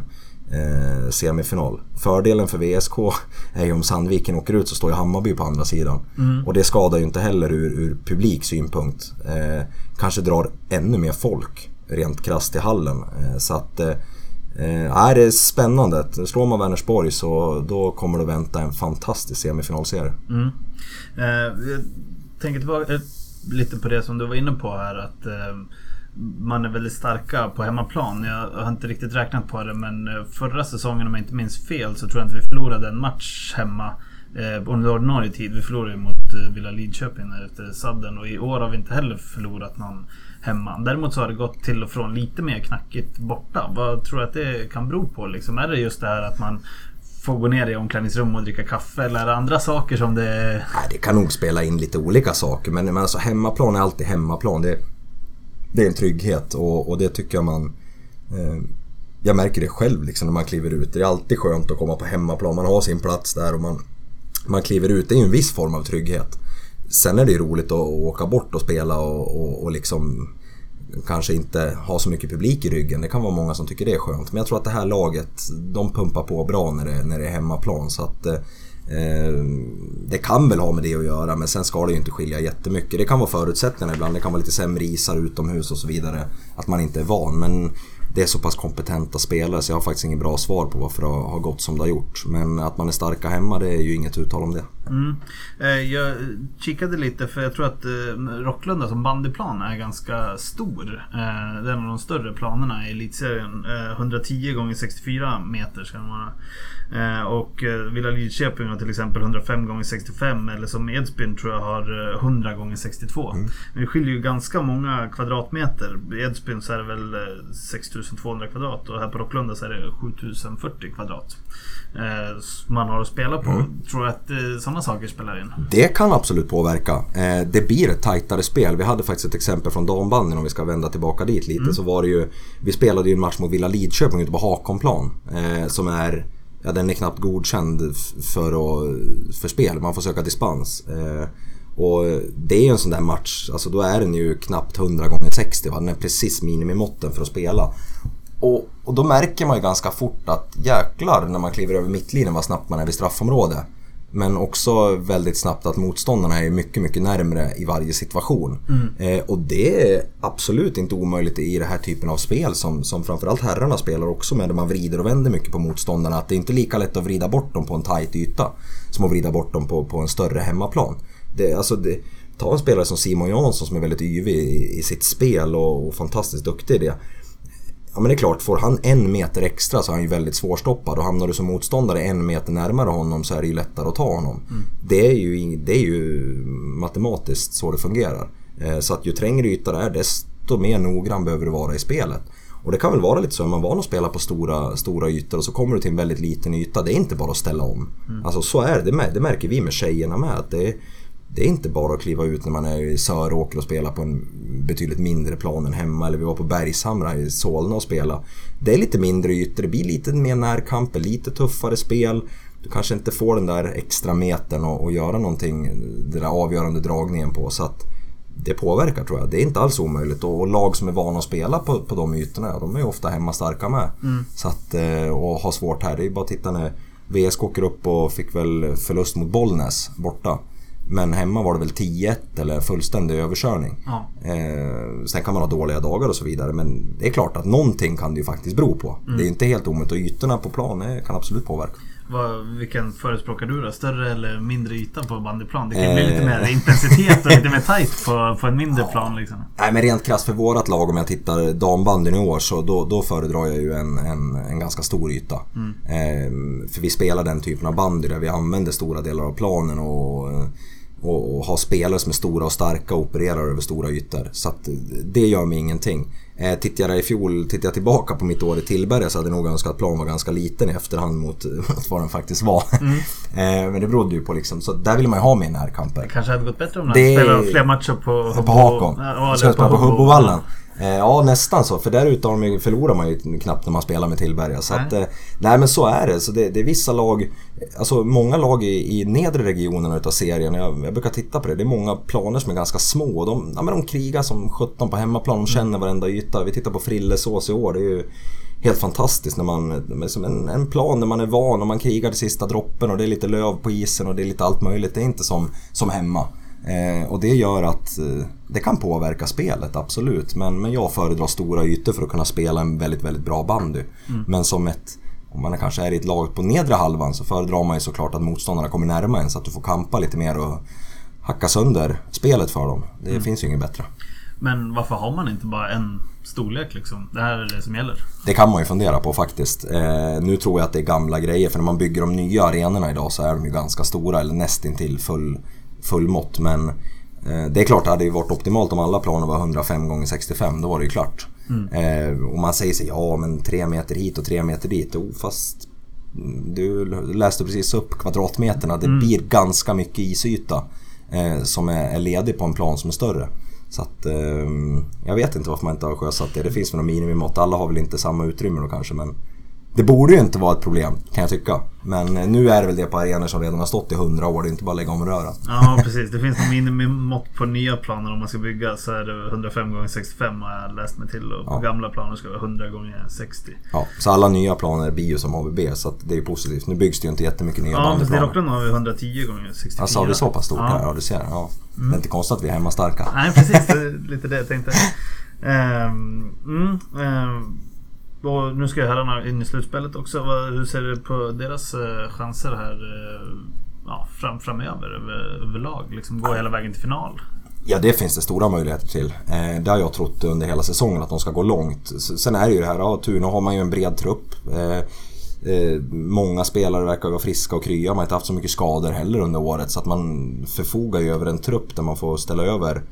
eh, semifinal. Fördelen för VSK <laughs> är ju om Sandviken åker ut så står ju Hammarby på andra sidan. Mm. Och det skadar ju inte heller ur, ur publik synpunkt. Eh, kanske drar ännu mer folk rent krasst i hallen. Eh, så att eh, Eh, det är spännande. Slår man Vänersborg så då kommer det vänta en fantastisk semifinalserie. Mm. Eh, jag tänker tillbaka lite på det som du var inne på här. att eh, man är väldigt starka på hemmaplan. Jag har inte riktigt räknat på det men eh, förra säsongen om jag inte minns fel så tror jag inte vi förlorade en match hemma eh, under ordinarie tid. Vi förlorade mot eh, Villa Lidköping efter sadden och i år har vi inte heller förlorat någon hemma. Däremot så har det gått till och från lite mer knackigt borta. Vad tror du att det kan bero på? Liksom? Är det just det här att man får gå ner i omklädningsrum och dricka kaffe eller är det andra saker som det... Nej, det kan nog spela in lite olika saker men, men alltså hemmaplan är alltid hemmaplan. Det, det är en trygghet och, och det tycker jag man... Eh, jag märker det själv liksom när man kliver ut. Det är alltid skönt att komma på hemmaplan. Man har sin plats där och man, man kliver ut. Det är ju en viss form av trygghet. Sen är det ju roligt att åka bort och spela och, och, och liksom kanske inte ha så mycket publik i ryggen. Det kan vara många som tycker det är skönt. Men jag tror att det här laget, de pumpar på bra när det, när det är hemmaplan. Så att, eh, Eh, det kan väl ha med det att göra men sen ska det ju inte skilja jättemycket. Det kan vara förutsättningarna ibland. Det kan vara lite sämre isar utomhus och så vidare. Att man inte är van. Men det är så pass kompetenta spelare så jag har faktiskt inget bra svar på varför det har gått som det har gjort. Men att man är starka hemma det är ju inget uttal om det. Mm. Eh, jag kikade lite för jag tror att eh, Rocklunda som bandyplan är ganska stor. Eh, det är en av de större planerna i elitserien. 110 gånger 64 meter ska den vara. Och Villa Lidköping har till exempel 105 gånger 65 eller som Edsbyn tror jag har 100 gånger 62. Mm. Men det skiljer ju ganska många kvadratmeter. I Edsbyn så är det väl 6200 kvadrat och här på Rocklunda så är det 7040 kvadrat. Man har att spela på. Mm. Tror att sådana saker spelar in? Det kan absolut påverka. Eh, det blir ett tajtare spel. Vi hade faktiskt ett exempel från dambandyn om vi ska vända tillbaka dit lite. Mm. Så var det ju, vi spelade ju en match mot Villa Lidköping ute på Hakonplan. Eh, som är, ja den är knappt godkänd för, att, för spel. Man får söka dispens. Eh, och det är ju en sån där match, alltså då är den ju knappt 100 gånger 60 va? Den är precis minimimåtten för att spela. Och, och då märker man ju ganska fort att jäklar när man kliver över mittlinjen vad snabbt man är vid straffområdet. Men också väldigt snabbt att motståndarna är mycket, mycket närmre i varje situation. Mm. Eh, och det är absolut inte omöjligt i den här typen av spel som, som framförallt herrarna spelar också med. Där man vrider och vänder mycket på motståndarna. Att det är inte lika lätt att vrida bort dem på en tight yta som att vrida bort dem på, på en större hemmaplan. Det, alltså det, ta en spelare som Simon Jansson som är väldigt yvig i, i sitt spel och, och fantastiskt duktig i det. Ja men det är klart, får han en meter extra så är han ju väldigt svårstoppad och hamnar du som motståndare en meter närmare honom så är det ju lättare att ta honom. Mm. Det, är ju, det är ju matematiskt så det fungerar. Eh, så att ju trängre yta det är desto mer noggrann behöver du vara i spelet. Och det kan väl vara lite så, om man van att spela på stora, stora ytor och så kommer du till en väldigt liten yta. Det är inte bara att ställa om. Mm. Alltså så är det, det märker vi med tjejerna med. Att det, det är inte bara att kliva ut när man är i Söråker och spela på en betydligt mindre plan än hemma. Eller vi var på Bergshamra i Solna och spela. Det är lite mindre ytor, det blir lite mer närkamper, lite tuffare spel. Du kanske inte får den där extra metern och, och göra någonting, den där avgörande dragningen på. Så att det påverkar tror jag. Det är inte alls omöjligt. Och, och lag som är vana att spela på, på de ytorna, de är ju ofta hemma starka med. Mm. Så att, eh, och ha svårt här, det är bara att titta när VSK åker upp och fick väl förlust mot Bollnäs borta. Men hemma var det väl 10-1 eller fullständig överkörning. Ja. Eh, sen kan man ha dåliga dagar och så vidare men det är klart att någonting kan det ju faktiskt bero på. Mm. Det är inte helt omöjligt och ytorna på plan kan absolut påverka. Vad, vilken förespråkar du då? Större eller mindre yta på bandyplan? Det kan ju bli lite mer eh. intensitet och lite mer tight på, på en mindre plan. Liksom. Nej men rent krasst för vårat lag om jag tittar dambandyn i år så då, då föredrar jag ju en, en, en ganska stor yta. Mm. Eh, för vi spelar den typen av bandy där vi använder stora delar av planen och och, och ha spelare som är stora och starka och opererar över stora ytor. Så det gör mig ingenting. Eh, tittar jag i fjol, tittar jag tillbaka på mitt år i Tillberga så hade jag nog önskat att planen var ganska liten i efterhand mot, <laughs> mot vad den faktiskt var. Mm. <laughs> eh, men det berodde ju på liksom, så där vill man ju ha mer närkamper. Det kanske hade gått bättre om man det... spelade fler matcher på, på Hakon. Ja, på, på, på Hubbovallen. Eh, ja nästan så, för där ute förlorar man ju knappt när man spelar med Tillberga. Så nej. Att, eh, nej men så är det. Så det, det, är vissa lag, alltså många lag i, i nedre regionerna utav serien, jag, jag brukar titta på det, det är många planer som är ganska små. De, ja, men de krigar som 17 på hemmaplan, de känner varenda yta. Vi tittar på Frillesås i år, det är ju helt fantastiskt när man, som en, en plan där man är van och man krigar till sista droppen och det är lite löv på isen och det är lite allt möjligt. Det är inte som, som hemma. Eh, och det gör att eh, det kan påverka spelet, absolut. Men, men jag föredrar stora ytor för att kunna spela en väldigt, väldigt bra bandy. Mm. Men som ett, om man kanske är i ett lag på nedre halvan så föredrar man ju såklart att motståndarna kommer närma en så att du får kampa lite mer och hacka sönder spelet för dem. Det mm. finns ju inget bättre. Men varför har man inte bara en storlek liksom? Det här är det som gäller. Det kan man ju fundera på faktiskt. Eh, nu tror jag att det är gamla grejer för när man bygger de nya arenorna idag så är de ju ganska stora eller nästintill full fullmått. Men eh, det är klart, det hade ju varit optimalt om alla planer var 105 x 65 Då var det ju klart. Mm. Eh, och man säger sig, ja men tre meter hit och tre meter dit. Oh, fast du läste precis upp kvadratmeterna. Det mm. blir ganska mycket isyta eh, som är, ledig på en plan som är större. Så att, eh, jag vet inte varför man inte har sjösatt det. Det finns väl några minimimått. Alla har väl inte samma utrymme då kanske men det borde ju inte vara ett problem kan jag tycka. Men eh, nu är det väl det på arenor som redan har stått i hundra år. Det är inte bara att lägga om röra. Ja precis. Det finns någon minimimått på nya planer om man ska bygga. Så är det 105 x 65 har jag läst mig till. Och på ja. gamla planer ska det vara 100 x 60. Ja, så alla nya planer blir ju som ABB. Så det är ju positivt. Nu byggs det ju inte jättemycket nya Ja, i Rockland har vi 110 x 64. Alltså har vi så pass stort ja. här? Ja, du ser. Ja. Mm. Det är inte konstigt att vi är hemma starka. Nej precis. Det är lite det jag tänkte. Um, mm, um. Och nu ska ju herrarna in i slutspelet också. Hur ser du på deras eh, chanser här eh, ja, fram, framöver över, överlag? Liksom gå hela vägen till final? Ja, det finns det stora möjligheter till. Eh, det har jag trott under hela säsongen att de ska gå långt. Sen är det ju det här, ja tur, nu har man ju en bred trupp. Eh, eh, många spelare verkar vara friska och krya. Man har inte haft så mycket skador heller under året. Så att man förfogar ju över en trupp där man får ställa över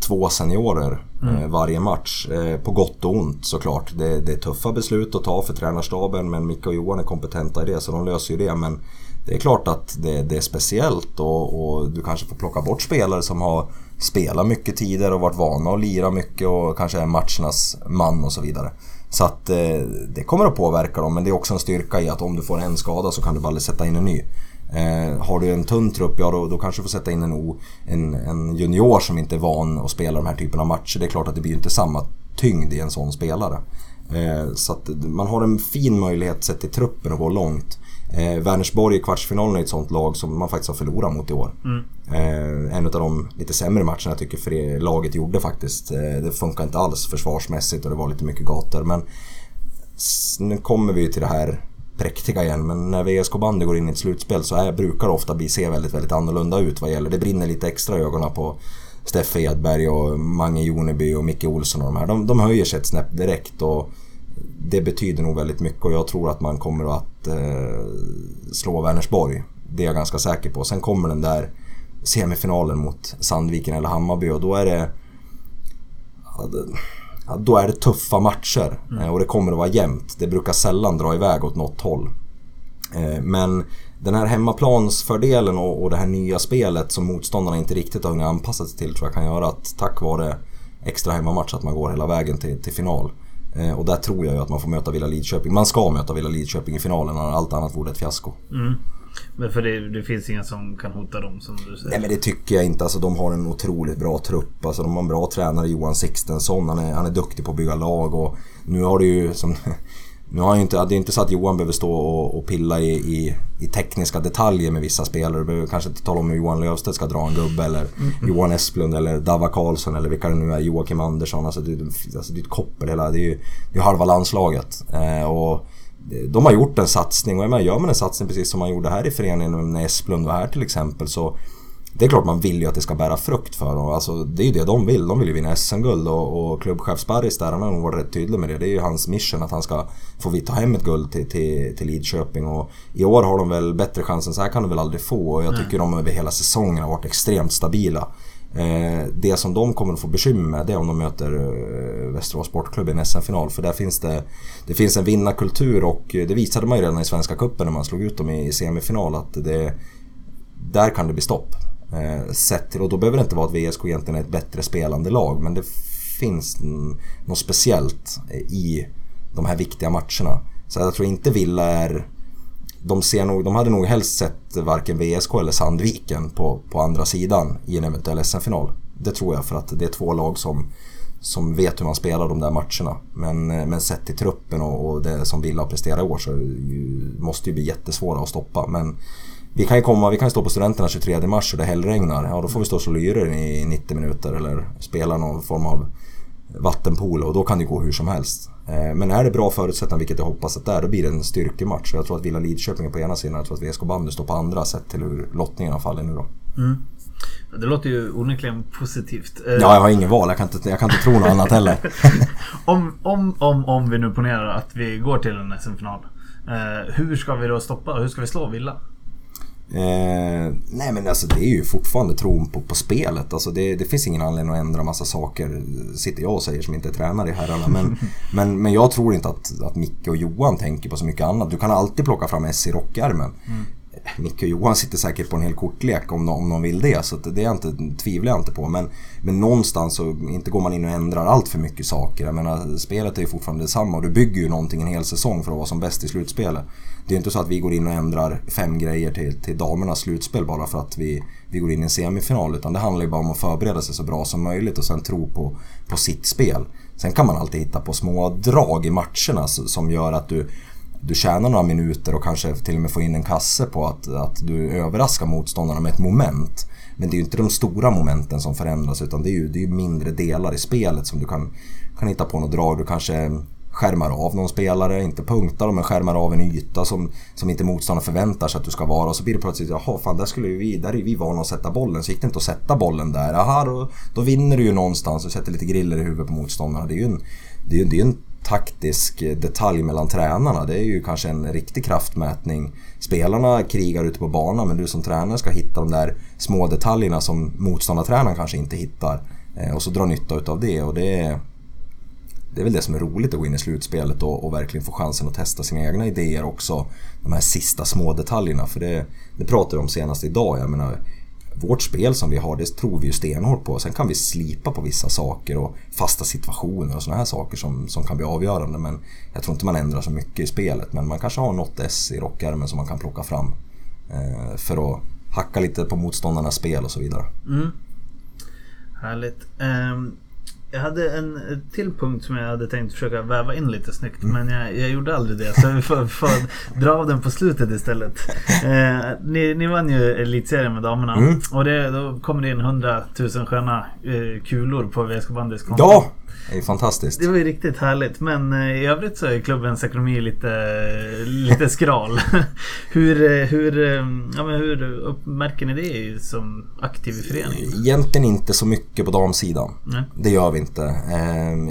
två seniorer mm. eh, varje match. Eh, på gott och ont såklart. Det, det, är tuffa beslut att ta för tränarstaben men Micke och Johan är kompetenta i det så de löser ju det. Men det är klart att det, det är speciellt och, och, du kanske får plocka bort spelare som har spelat mycket tidigare och varit vana att lira mycket och kanske är matchernas man och så vidare. Så att eh, det kommer att påverka dem men det är också en styrka i att om du får en skada så kan du bara sätta in en ny. Eh, har du en tunn trupp, ja då, då kanske du får sätta in en, o, en, en, junior som inte är van att spela de här typen av matcher. Det är klart att det blir inte samma tyngd i en sån spelare. Eh, så att man har en fin möjlighet sett till truppen att gå långt. Eh, Vänersborg i kvartsfinalen är ett sånt lag som man faktiskt har förlorat mot i år. Mm. Eh, en av de lite sämre matcherna jag tycker för det laget gjorde faktiskt. Eh, det funkar inte alls försvarsmässigt och det var lite mycket gator. Men nu kommer vi till det här präktiga igen. Men när VSK bandy går in i ett slutspel så är, brukar det ofta bli, se väldigt, väldigt annorlunda ut vad gäller. Det brinner lite extra i ögonen på Steffe Edberg och Mange Joneby och Micke Olsson och de här. De, de höjer sig ett snäpp direkt. och det betyder nog väldigt mycket och jag tror att man kommer att eh, slå Vänersborg. Det är jag ganska säker på. Sen kommer den där semifinalen mot Sandviken eller Hammarby och då är det... Ja, då är det tuffa matcher mm. Eh, och det kommer att vara jämnt. Det brukar sällan dra iväg åt något håll. Eh, men den här hemmaplansfördelen och, och det här nya spelet som motståndarna inte riktigt har hunnit anpassa sig till tror jag kan göra att tack vare extra hemmamatch att man går hela vägen till, till final. Eh, och där tror jag ju att man får möta Villa Lidköping. Man ska möta Villa Lidköping i finalen, allt annat vore ett fiasko. Mm. Men för det, det, finns ingen som kan hota dem som du säger? Nej men det tycker jag inte. Alltså, de har en otroligt bra trupp. Alltså, de har en bra tränare, Johan Sixtensson. Han är, han är duktig på att bygga lag och nu har det ju som <laughs> Nu har jag inte, det är inte så att Johan behöver stå och, och pilla i, i, i, tekniska detaljer med vissa spelare. Du behöver kanske inte tala om hur Johan Löfstedt ska dra en gubbe eller mm. Johan Esplund eller Dava Karlsson eller vilka det nu är, Joakim Andersson. Alltså det, alltså det är ett koppel hela, det är ju det är halva landslaget. Eh, och de har gjort en satsning och jag menar, gör man en satsning precis som man gjorde här i föreningen när Esplund var här till exempel så det är klart man vill ju att det ska bära frukt för dem. Alltså, det är ju det de vill. De vill ju vinna SM-guld och, och klubbchef Sparris där, han har nog varit rätt tydlig med det. Det är ju hans mission att han ska få ta hem ett guld till, till, till Lidköping. Och I år har de väl bättre chans än så här kan de väl aldrig få. Och jag tycker de över hela säsongen har varit extremt stabila. Eh, det som de kommer att få bekymmer med det är om de möter eh, Västerås Sportklubb i en SM-final. För där finns det, det finns en vinnarkultur och eh, det visade man ju redan i Svenska Cupen när man slog ut dem i semifinal. Att det, där kan det bli stopp. Eh, sett till, och då behöver det inte vara att VSK egentligen är ett bättre spelande lag men det finns något speciellt i de här viktiga matcherna. Så jag tror inte Villa är... De, ser nog, de hade nog helst sett varken VSK eller Sandviken på, på andra sidan i en eventuell SM-final. Det tror jag för att det är två lag som, som vet hur man spelar de där matcherna. Men, eh, men sett till truppen och, och det som Villa presterar i år så ju, måste det bli jättesvåra att stoppa. Men vi kan ju komma, vi kan stå på Studenterna 23 mars och det hällregnar. Ja, då får vi stå och slå lyror i 90 minuter eller spela någon form av vattenpool och då kan det gå hur som helst. Eh, men är det bra förutsättningar, vilket jag hoppas att det är, då blir det en styrkematch. Jag tror att Villa Lidköping är på ena sidan, jag tror att VSK Bandy står på andra sett till hur lottningen har fallit nu då. Mm. Det låter ju onekligen positivt. Eh, ja, jag har ingen val. Jag kan inte, jag kan inte tro något annat heller. <laughs> om, om, om, om vi nu ponerar att vi går till en SM-final. Eh, hur ska vi då stoppa? Hur ska vi slå Villa? Eh, nej men alltså det är ju fortfarande tron på, på spelet. Alltså det, det finns ingen anledning att ändra massa saker. Sitter jag och säger som inte är tränare i herrarna. Men, <laughs> men, men jag tror inte att, att Micke och Johan tänker på så mycket annat. Du kan alltid plocka fram S i rockärmen. Mm. Micke och Johan sitter säkert på en hel kortlek om om de vill det. Så det är inte, tvivlar jag inte på. Men, men någonstans så inte går man in och ändrar allt för mycket saker. Jag menar, spelet är ju fortfarande detsamma och du bygger ju någonting en hel säsong för att vara som bäst i slutspelet. Det är inte så att vi går in och ändrar fem grejer till, till damernas slutspel bara för att vi, vi går in i en semifinal. Utan det handlar ju bara om att förbereda sig så bra som möjligt och sen tro på, på sitt spel. Sen kan man alltid hitta på små drag i matcherna som gör att du du tjänar några minuter och kanske till och med får in en kasse på att, att du överraskar motståndarna med ett moment. Men det är ju inte de stora momenten som förändras utan det är ju, det är mindre delar i spelet som du kan, kan hitta på något drag. Du kanske skärmar av någon spelare, inte punktar dem men skärmar av en yta som, som inte motståndaren förväntar sig att du ska vara. Och så blir det plötsligt, jaha fan där skulle vi, där är vi vana att sätta bollen. Så gick det inte att sätta bollen där. Aha, då, då vinner du ju någonstans och sätter lite griller i huvudet på motståndarna. Det är ju en, det är, det är en taktisk detalj mellan tränarna. Det är ju kanske en riktig kraftmätning. Spelarna krigar ute på banan men du som tränare ska hitta de där små detaljerna som motståndartränaren kanske inte hittar. Eh, och så dra nytta utav det och det är, det är väl det som är roligt att gå in i slutspelet och, och, verkligen få chansen att testa sina egna idéer också. De här sista små detaljerna för det, det pratade vi om senast idag. Jag menar, vårt spel som vi har, det tror vi ju stenhårt på. Sen kan vi slipa på vissa saker och fasta situationer och sådana här saker som, som kan bli avgörande. Men jag tror inte man ändrar så mycket i spelet. Men man kanske har något S i rockärmen som man kan plocka fram. Eh, för att hacka lite på motståndarnas spel och så vidare. Mm. Härligt. Um, jag hade en till punkt som jag hade tänkt försöka väva in lite snyggt mm. men jag, jag, gjorde aldrig det så vi får, får dra av den på slutet istället. Eh, ni, ni vann ju elitserien med damerna mm. och det, då kommer det in 100 000 sköna eh, kulor på VSK Bandys konto. Ja! Det är fantastiskt. Det var ju riktigt härligt. Men eh, i övrigt så är klubbens ekonomi lite, lite skral. <laughs> hur, eh, hur, eh, ja, men hur märker ni det som aktiv i föreningen? Egentligen inte så mycket på damsidan. Nej. Det gör vi inte.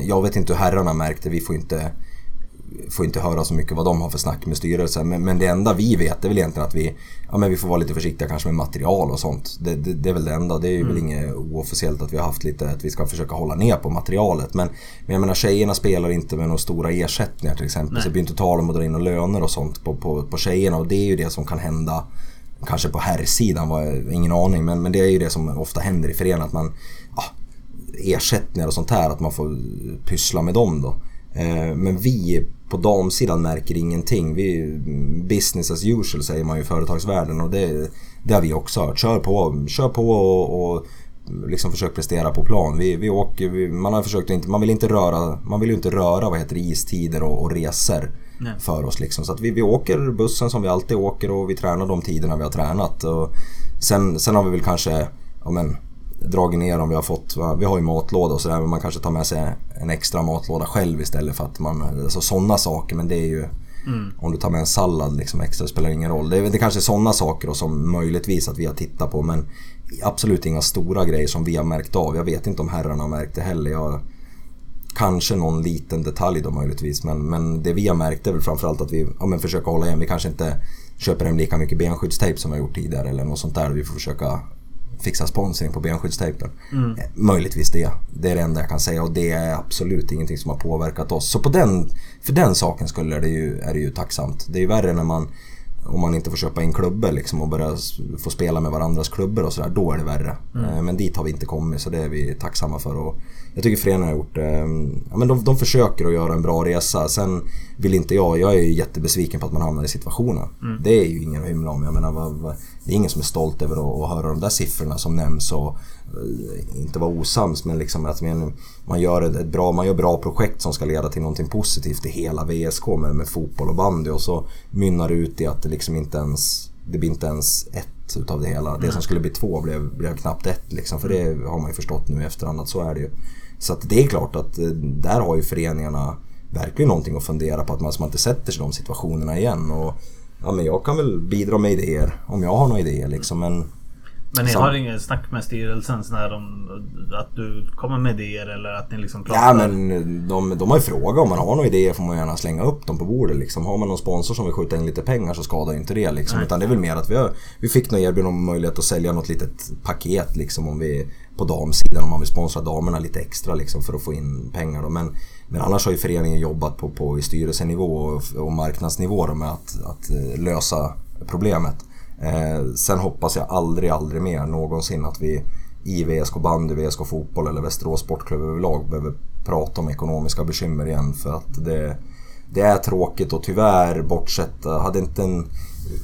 Jag vet inte hur herrarna märkte. Vi får inte får inte höra så mycket vad de har för snack med styrelsen. Men, men det enda vi vet är väl egentligen att vi, ja, men vi får vara lite försiktiga kanske med material och sånt. Det, det, det är väl det enda. Det är mm. väl inget oofficiellt att vi har haft lite, att vi ska försöka hålla ner på materialet. Men, men jag menar tjejerna spelar inte med några stora ersättningar till exempel. Nej. Så det blir inte tal om att dra in några löner och sånt på, på, på tjejerna. Och det är ju det som kan hända Kanske på herrsidan, var ingen aning. Men, men det är ju det som ofta händer i föreningen. Att man, ja, ersättningar och sånt här, att man får pyssla med dem då. Eh, men vi på damsidan märker ingenting. Vi, business as usual säger man ju i företagsvärlden och det, det har vi också hört. Kör på, kör på och, och liksom försök prestera på plan. Vi, vi åker, vi, man har försökt inte, man vill inte röra, man vill ju inte röra vad heter det, istider och, och resor Nej. för oss liksom. Så att vi, vi åker bussen som vi alltid åker och vi tränar de tiderna vi har tränat. Och sen, sen har vi väl kanske, ja men dragit ner om vi har fått, vi har ju matlåda och sådär men man kanske tar med sig en extra matlåda själv istället för att man, alltså sådana saker men det är ju mm. Om du tar med en sallad liksom extra spelar ingen roll. Det är, det är kanske sådana saker som möjligtvis att vi har tittat på men absolut inga stora grejer som vi har märkt av. Jag vet inte om herrarna har märkt det heller. Jag, kanske någon liten detalj då möjligtvis men, men det vi har märkt är väl framförallt att vi ja, men försöker hålla igen. Vi kanske inte köper hem lika mycket benskyddstejp som vi har gjort tidigare eller något sånt där. Vi får försöka fixa sponsring på benskyddstejpen. Mm. Eh, möjligtvis det. Det är det enda jag kan säga och det är absolut ingenting som har påverkat oss. Så på den, för den saken skulle det ju, är det ju tacksamt. Det är ju värre när man om man inte får köpa in klubbor liksom och börja få spela med varandras klubbor och sådär, då är det värre. Mm. Eh, men dit har vi inte kommit så det är vi tacksamma för. Och jag tycker föreningen har gjort, ehm, ja men de, de försöker att göra en bra resa. Sen vill inte jag, jag är ju jättebesviken på att man hamnar i situationen. Mm. Det är ju ingen att hymla om. Jag menar, det är ingen som är stolt över att, att höra de där siffrorna som nämns och inte vara osams men liksom att man, gör ett, bra, man gör bra projekt som ska leda till någonting positivt i hela VSK med, med fotboll och bandy och så mynnar det ut i att det liksom inte ens, det blir inte ens ett utav det hela. Mm. Det som skulle bli två blev, blev knappt ett liksom. För det har man ju förstått nu i efterhand att så är det ju. Så att det är klart att eh, där har ju föreningarna verkligen någonting att fundera på. Att man, man inte sätter sig i de situationerna igen. Och, ja, men jag kan väl bidra med idéer om jag har några idéer liksom. Men, men ni har inget snack med styrelsen sådär om att du kommer med idéer eller att ni liksom pratar? Ja men de, de har ju frågat om man har några idéer får man gärna slänga upp dem på bordet liksom. Har man någon sponsor som vill skjuta in lite pengar så skadar inte det liksom. Utan det är väl mer att vi, har, vi fick något erbjudande om möjlighet att sälja något litet paket liksom om vi på damsidan om man vill sponsra damerna lite extra liksom för att få in pengar då. Men, men annars har ju föreningen jobbat på, på i styrelsenivå och, och marknadsnivå med att, att eh, lösa problemet. Eh, sen hoppas jag aldrig, aldrig mer någonsin att vi i VSK bandy, VSK fotboll eller Västerås Sportklubb överlag behöver prata om ekonomiska bekymmer igen för att det, det är tråkigt och tyvärr bortsett, hade inte en...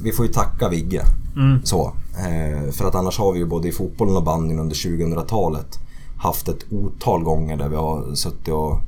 Vi får ju tacka Vigge. Mm. Så. Eh, för att annars har vi ju både i fotbollen och bandyn under 2000-talet haft ett otal gånger där vi har suttit och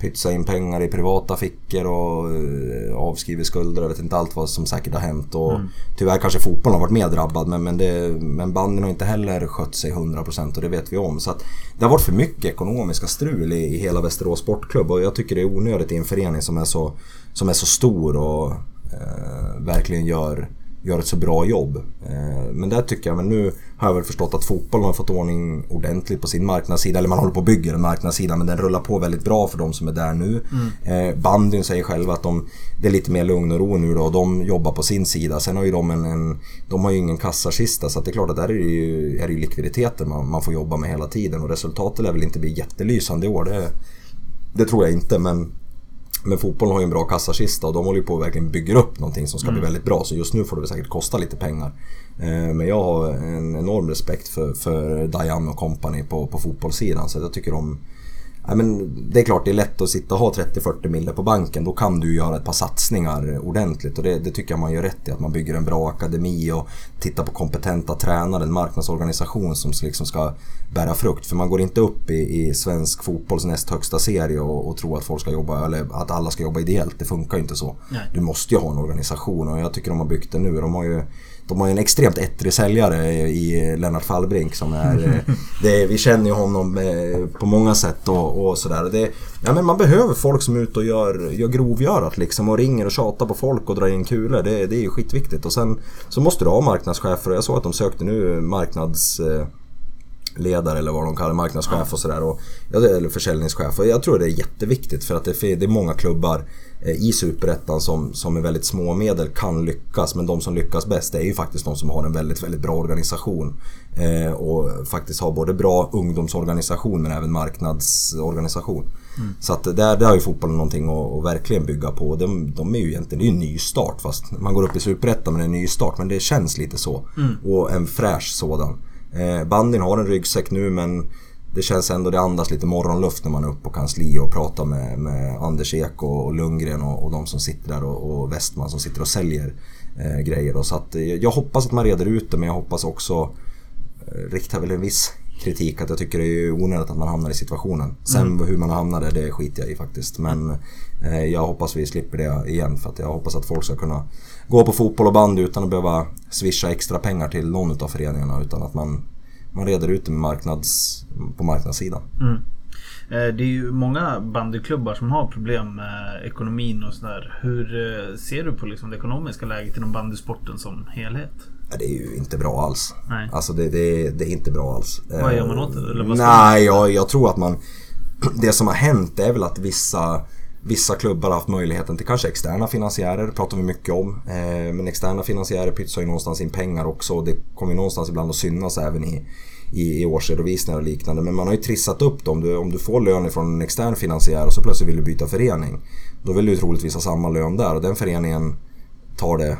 pytsa in pengar i privata fickor och uh, avskrivit skulder. Jag vet inte allt vad som säkert har hänt. Och mm. Tyvärr kanske fotbollen har varit mer drabbad men, men, det, men banden har inte heller skött sig 100% och det vet vi om. Så det har varit för mycket ekonomiska strul i, i hela Västerås Sportklubb och jag tycker det är onödigt i en förening som är så, som är så stor och uh, verkligen gör gör ett så bra jobb. Eh, men där tycker jag, men nu har jag väl förstått att fotbollen har fått ordning ordentligt på sin marknadssida. Eller man håller på att bygga en marknadssida men den rullar på väldigt bra för de som är där nu. Mm. Bandyn säger själva att de, det är lite mer lugn och ro nu då och de jobbar på sin sida. Sen har ju de en, en de har ju ingen kassakista så det är klart att där är det ju, är det ju likviditeten man, man får jobba med hela tiden och resultatet lär väl inte bli jättelysande i år. Det, det tror jag inte men men fotbollen har ju en bra kassakista och de håller ju på att verkligen bygga upp någonting som ska mm. bli väldigt bra. Så just nu får det säkert kosta lite pengar. Eh, men jag har en enorm respekt för, för Diane och company på, på fotbollssidan. Så jag tycker de Ja, men det är klart det är lätt att sitta och ha 30-40 mille på banken. Då kan du göra ett par satsningar ordentligt och det, det, tycker jag man gör rätt i. Att man bygger en bra akademi och tittar på kompetenta tränare, en marknadsorganisation som liksom ska bära frukt. För man går inte upp i, i svensk fotbolls näst högsta serie och, och tror att folk ska jobba, eller att alla ska jobba ideellt. Det funkar ju inte så. Nej. Du måste ju ha en organisation och jag tycker de har byggt det nu. De har ju de har ju en extremt ettrig säljare i Lennart Fallbrink som är... Eh, <laughs> det, vi känner ju honom eh, på många sätt och, och sådär. Det, ja, men man behöver folk som är ute och gör, gör grovgörat liksom och ringer och tjatar på folk och drar in kulor. Det, det är ju skitviktigt. Och sen så måste du ha marknadschefer och jag såg att de sökte nu marknads eh, ledare eller vad de kallar marknadschef och sådär. Eller försäljningschef. Och jag tror det är jätteviktigt för att det är många klubbar i Superettan som, som med väldigt små medel kan lyckas. Men de som lyckas bäst är ju faktiskt de som har en väldigt, väldigt bra organisation. Eh, och faktiskt har både bra ungdomsorganisation men även marknadsorganisation. Mm. Så att där, där har ju fotbollen någonting att, att verkligen bygga på. De, de är ju egentligen det är en nystart fast man går upp i Superettan med en nystart. Men det känns lite så. Mm. Och en fräsch sådan. Eh, bandin har en ryggsäck nu men det känns ändå, det andas lite morgonluft när man är uppe på kansli och pratar med, med Anders Ek och, och Lundgren och, och de som sitter där och, och Westman som sitter och säljer eh, grejer. Då. Så att, eh, jag hoppas att man reder ut det men jag hoppas också eh, rikta väl en viss kritik att jag tycker det är onödigt att man hamnar i situationen. Sen mm. hur man hamnar där, det skiter jag i faktiskt. Men eh, jag hoppas vi slipper det igen för att jag hoppas att folk ska kunna gå på fotboll och band utan att behöva swisha extra pengar till någon av föreningarna utan att man, man reder ut det med marknads, på marknadssidan. Mm. Eh, det är ju många bandyklubbar som har problem med ekonomin och sådär. Hur eh, ser du på liksom det ekonomiska läget inom bandysporten som helhet? Det är ju inte bra alls. Nej. Alltså det, det, det är inte bra alls. Vad gör man åt det? Eller Nej, jag, jag tror att man... <clears throat> Det som har hänt är väl att vissa Vissa klubbar har haft möjligheten till kanske externa finansiärer, det pratar vi mycket om. Eh, men externa finansiärer pytsar ju någonstans in pengar också och det kommer ju någonstans ibland att synas även i, i, i årsredovisningar och liknande. Men man har ju trissat upp dem. Du, om du får lön från en extern finansiär och så plötsligt vill du byta förening. Då vill du troligtvis ha samma lön där och den föreningen tar det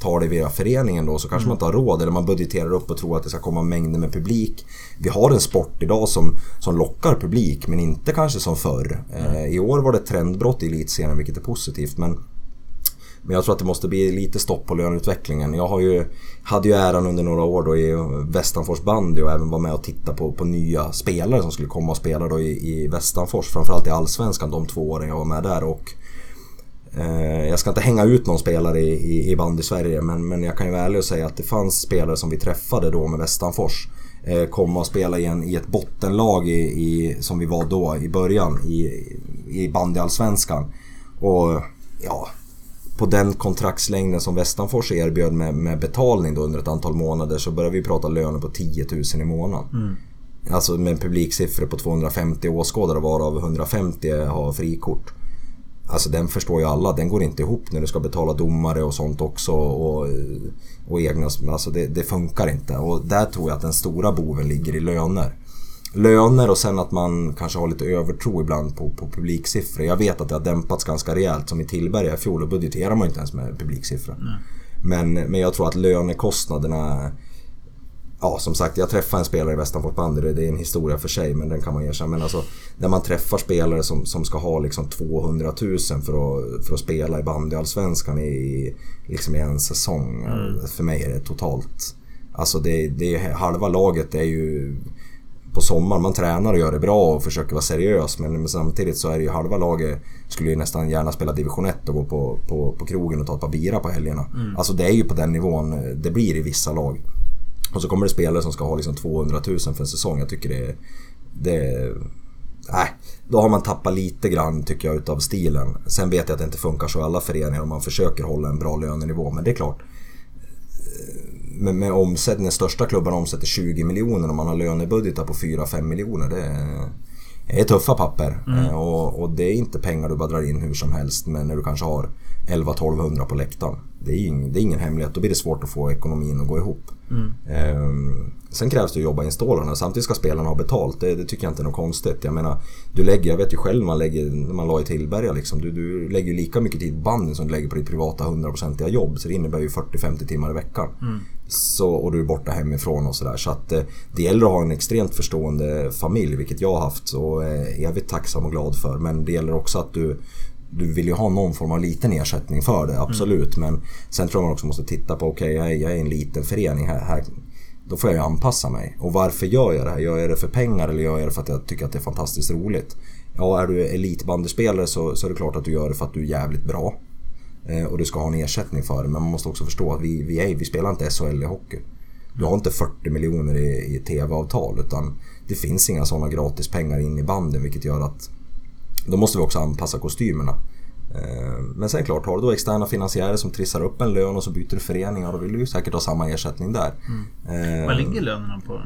tar det via föreningen då så kanske mm. man inte har råd eller man budgeterar upp och tror att det ska komma mängder med publik. Vi har en sport idag som, som lockar publik men inte kanske som förr. Mm. Eh, I år var det trendbrott i elitserien vilket är positivt men men jag tror att det måste bli lite stopp på löneutvecklingen. Jag har ju, hade ju äran under några år då i Västanfors bandy och även var med och titta på, på nya spelare som skulle komma och spela då i, i Västanfors. Framförallt i Allsvenskan de två åren jag var med där. Och jag ska inte hänga ut någon spelare i, i, i Sverige men, men jag kan ju vara ärlig och säga att det fanns spelare som vi träffade då med Västanfors. Eh, komma och spela i, en, i ett bottenlag i, i, som vi var då i början i, i bandyallsvenskan. Och ja, på den kontraktslängden som Västanfors erbjöd med, med betalning då under ett antal månader så började vi prata löner på 10 000 i månaden. Mm. Alltså med publiksiffror på 250 åskådare varav 150 har frikort. Alltså den förstår ju alla, den går inte ihop när du ska betala domare och sånt också och, och egna, alltså det, det, funkar inte. Och där tror jag att den stora boven ligger i löner. Löner och sen att man kanske har lite övertro ibland på, på publiksiffror. Jag vet att det har dämpats ganska rejält som i Tillberga i fjol, och budgeterar man inte ens med publiksiffror. Men, men jag tror att lönekostnaderna Ja, som sagt, jag träffade en spelare i Västanfort bandy. Det är en historia för sig, men den kan man erkänna. Men alltså, när man träffar spelare som, som ska ha liksom 200 000 för att, för att spela i bandyallsvenskan i, liksom i en säsong. Mm. För mig är det totalt... Alltså det, det, halva laget är ju på sommaren. Man tränar och gör det bra och försöker vara seriös men, men samtidigt så är det ju halva laget skulle ju nästan gärna spela division 1 och gå på, på, på krogen och ta ett par bira på helgerna. Mm. Alltså det är ju på den nivån det blir i vissa lag. Och så kommer det spelare som ska ha liksom 200 000 för en säsong. Jag tycker det, det Nej, då har man tappat lite grann tycker jag utav stilen. Sen vet jag att det inte funkar så i alla föreningar om man försöker hålla en bra lönenivå. Men det är klart. Med, med omsättning, den största klubben omsätter 20 miljoner och man har lönebudgetar på 4-5 miljoner. Det är, det är tuffa papper. Mm. Eh, och, och, det är inte pengar du bara drar in hur som helst. Men när du kanske har 11-1200 på läktaren. Det är, ing, det är ingen hemlighet. Då blir det svårt att få ekonomin att gå ihop. Mm. Ehm, sen krävs det att jobba in stålarna. Samtidigt ska spelarna ha betalt. Det, det, tycker jag inte är något konstigt. Jag menar, du lägger, jag vet ju själv man lägger, när man la i Tillberga liksom. Du, du lägger ju lika mycket tid på banden som du lägger på ditt privata 100% jobb. Så det innebär ju 40-50 timmar i veckan. Mm. Så, och du är borta hemifrån och sådär. Så att eh, det gäller att ha en extremt förstående familj, vilket jag har haft och är evigt tacksam och glad för. Men det gäller också att du du vill ju ha någon form av liten ersättning för det, absolut. Mm. Men sen tror jag man också måste titta på, okej okay, jag, är en liten förening här, här. Då får jag ju anpassa mig. Och varför gör jag det här? Gör jag det för pengar eller gör jag det för att jag tycker att det är fantastiskt roligt? Ja, är du elitbandyspelare så, så är det klart att du gör det för att du är jävligt bra. Eh, och du ska ha en ersättning för det. Men man måste också förstå att vi, vi, är, vi spelar inte SHL i hockey. Du har inte 40 miljoner i, i TV-avtal utan det finns inga sådana gratis pengar in i banden vilket gör att då måste vi också anpassa kostymerna. Eh, men sen klart, har du då externa finansiärer som trissar upp en lön och så byter du föreningar då vill du ju säkert ha samma ersättning där. Mm. Vad ligger lönerna på?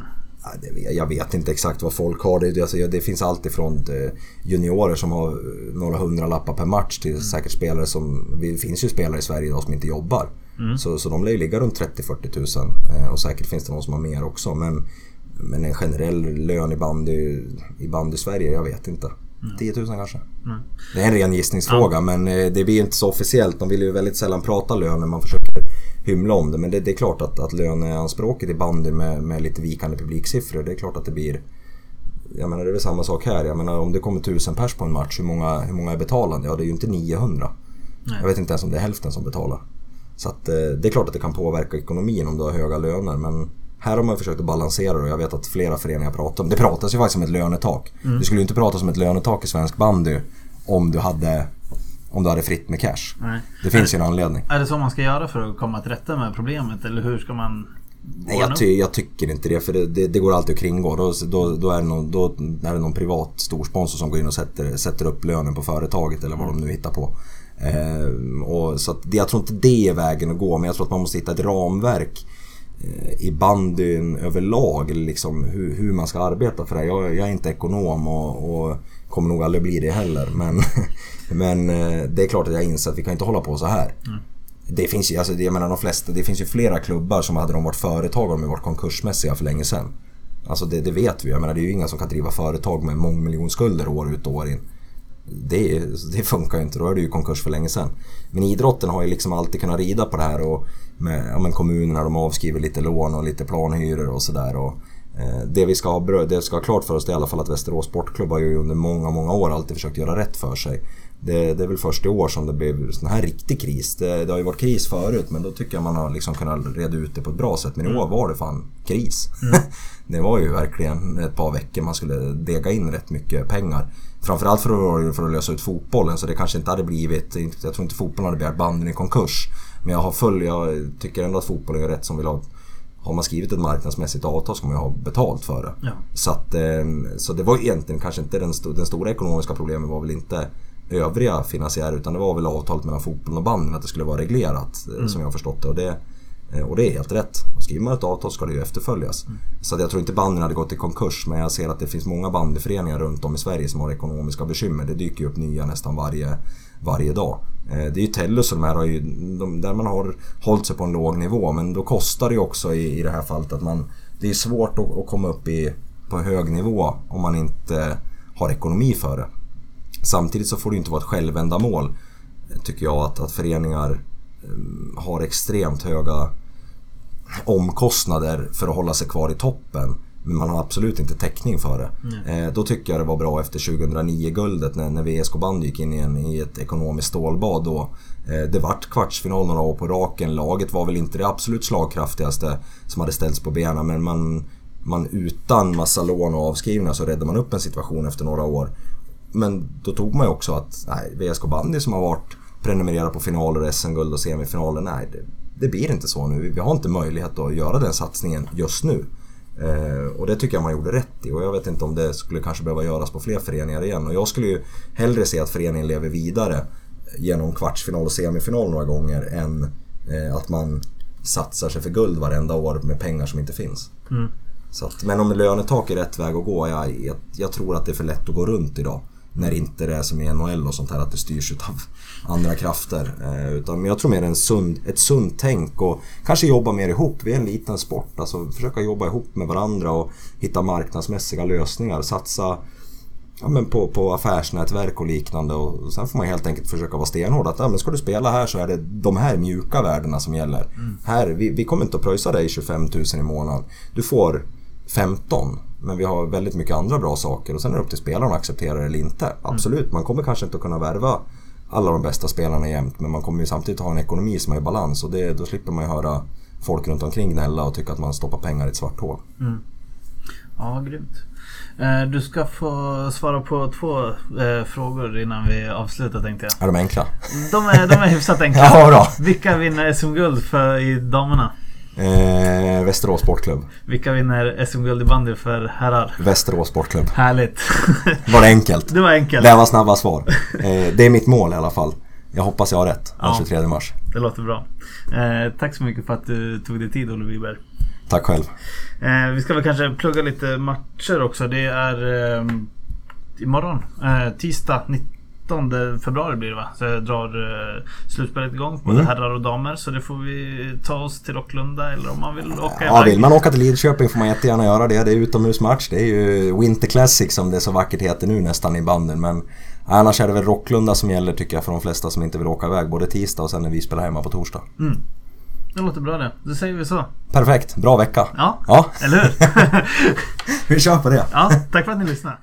Jag vet inte exakt vad folk har. Det, alltså, det finns allt ifrån eh, juniorer som har några hundra lappar per match till mm. säkert spelare som... Det finns ju spelare i Sverige idag som inte jobbar. Mm. Så, så de lär ju ligga runt 30-40 tusen. Och säkert finns det någon som har mer också. Men, men en generell lön i bandy, i bandy Sverige, jag vet inte. 10 000 kanske. Mm. Det är en ren gissningsfråga ja. men eh, det blir inte så officiellt. De vill ju väldigt sällan prata lön när man försöker hymla om det. Men det, det är klart att, att löneanspråket i bandy med, med lite vikande publiksiffror, det är klart att det blir... Jag menar det är väl samma sak här. Jag menar om det kommer 1000 pers på en match, hur många, hur många är betalande? Ja det är ju inte 900. Nej. Jag vet inte ens om det är hälften som betalar. Så att, eh, det är klart att det kan påverka ekonomin om du har höga löner men här har man försökt att balansera det och jag vet att flera föreningar pratar om det. pratas ju faktiskt om ett lönetak. Mm. Det skulle ju inte pratas om ett lönetak i svensk bandy om du hade om du hade fritt med cash. Nej. Det finns ju en anledning. Är det så man ska göra för att komma till rätta med problemet eller hur ska man Nej, jag, ty jag, tycker inte det för det, det, det, går alltid att kringgå. Då, då, då, är det någon, då är det någon privat storsponsor som går in och sätter, sätter upp lönen på företaget eller vad de nu hittar på. Eh, och så att, jag tror inte det är vägen att gå men jag tror att man måste hitta ett ramverk i bandyn överlag, liksom hur, hur, man ska arbeta för det. Jag, jag är inte ekonom och, och, kommer nog aldrig bli det heller. Men, <laughs> men eh, det är klart att jag inser att vi kan inte hålla på så här. Mm. Det finns ju, alltså, jag menar de flesta, det finns ju flera klubbar som hade de varit företag och de varit konkursmässiga för länge sedan. Alltså det, det, vet vi, jag menar det är ju inga som kan driva företag med mångmiljonskulder år ut och år in. Det, det funkar ju inte, då är det ju konkurs för länge sedan. Men idrotten har ju liksom alltid kunnat rida på det här och med ja, men kommunerna, de avskriver lite lån och lite planhyror och sådär. Eh, det vi ska ha, det vi ska ha klart för oss är i alla fall att Västerås Sportklubb har ju under många, många år alltid försökt göra rätt för sig. Det, det är väl först i år som det blev sån här riktig kris. Det, det, har ju varit kris förut men då tycker jag man har liksom kunnat reda ut det på ett bra sätt. Men i år var det fan kris. Mm. <laughs> det var ju verkligen ett par veckor man skulle dega in rätt mycket pengar. Framförallt för att, för att lösa ut fotbollen så det kanske inte hade blivit, jag tror inte fotbollen hade begärt banden i konkurs. Men jag har full, jag tycker ändå att fotbollen är rätt som vill ha har man skrivit ett marknadsmässigt avtal ska man ju ha betalt för det. Ja. Så, att, eh, så det var egentligen kanske inte den, st den stora ekonomiska problemet var väl inte övriga finansiärer utan det var väl avtalet mellan fotbollen och banden att det skulle vara reglerat eh, mm. som jag har förstått det. Och det, eh, och det är helt rätt. Skriver man ett avtal ska det ju efterföljas. Mm. Så jag tror inte banden hade gått i konkurs men jag ser att det finns många bandyföreningar runt om i Sverige som har ekonomiska bekymmer. Det dyker ju upp nya nästan varje, varje dag. Eh, det är ju Tellus och de här har ju, de, där man har hållit sig på en låg nivå men då kostar det ju också i, i det här fallet att man... Det är svårt att, att komma upp i, på hög nivå om man inte har ekonomi för det. Samtidigt så får det ju inte vara ett självändamål tycker jag att, att föreningar eh, har extremt höga omkostnader för att hålla sig kvar i toppen. Men man har absolut inte täckning för det. Mm. då tycker jag det var bra efter 2009-guldet när, när VSK Band gick in i, en, i ett ekonomiskt stålbad. Då, eh, det vart kvartsfinal några år på raken. Laget var väl inte det absolut slagkraftigaste som hade ställts på benen men man man utan massa lån och avskrivningar så räddade man upp en situation efter några år. Men då tog man ju också att nej, VSK Bandy som har varit prenumererat på finaler, SM-guld och semifinaler. Nej, det, det blir inte så nu. Vi har inte möjlighet att göra den satsningen just nu. Eh, och det tycker jag man gjorde rätt i och jag vet inte om det skulle kanske behöva göras på fler föreningar igen. Och jag skulle ju hellre se att föreningen lever vidare genom kvartsfinal och semifinal några gånger än eh, att man satsar sig för guld varenda år med pengar som inte finns. Mm. Så att, men om lönetak är rätt väg att gå, jag, jag, jag, tror att det är för lätt att gå runt idag. När inte det är som i NHL och sånt här att det styrs av andra krafter. Eh, utan jag tror mer en sund, ett sunt tänk och kanske jobba mer ihop. Vi är en liten sport. Alltså försöka jobba ihop med varandra och hitta marknadsmässiga lösningar. Satsa ja, men på, på affärsnätverk och liknande. Och sen får man helt enkelt försöka vara stenhård. Att ja, men ska du spela här så är det de här mjuka värdena som gäller. Mm. Här, vi, vi kommer inte att pröjsa dig 25 000 i månaden. Du får 15. Men vi har väldigt mycket andra bra saker och sen är det upp till spelarna att acceptera det eller inte. Mm. Absolut, man kommer kanske inte att kunna värva alla de bästa spelarna jämt men man kommer ju samtidigt ha en ekonomi som är i balans och det, då slipper man ju höra folk runt omkring gnälla och tycka att man stoppar pengar i ett svart hål. Mm. Ja, grymt. Eh, du ska få svara på två eh, frågor innan vi avslutar tänkte jag. Är de enkla? De är, de är hyfsat enkla. <laughs> ja, bra. Vilka vinner SM-guld i damerna? Eh, Västerås Sportklubb. Vilka vinner SM-guld i bandy för herrar? Västerås Sportklubb. Härligt. Var det enkelt? Det var enkelt. Det var snabba svar. Eh, det är mitt mål i alla fall. Jag hoppas jag har rätt den ja, 23 mars. Det låter bra. Eh, tack så mycket för att du tog dig tid Olle Wiberg. Tack själv. Eh, vi ska väl kanske plugga lite matcher också. Det är eh, imorgon, eh, tisdag 19 februari blir det va? Så drar eh, slutspelet igång. Både mm. herrar och damer. Så det får vi ta oss till Rocklunda eller om man vill åka Ja, vill man åka till Lidköping får man jättegärna göra det. Det är utomhusmatch. Det är ju Winter Classic som det så vackert heter nu nästan i banden. Men annars är det väl Rocklunda som gäller tycker jag för de flesta som inte vill åka iväg. Både tisdag och sen när vi spelar hemma på torsdag. Mm. Det låter bra det. Då säger vi så. Perfekt. Bra vecka. Ja, ja. eller hur? <laughs> <laughs> vi kör på det. Ja, tack för att ni lyssnade.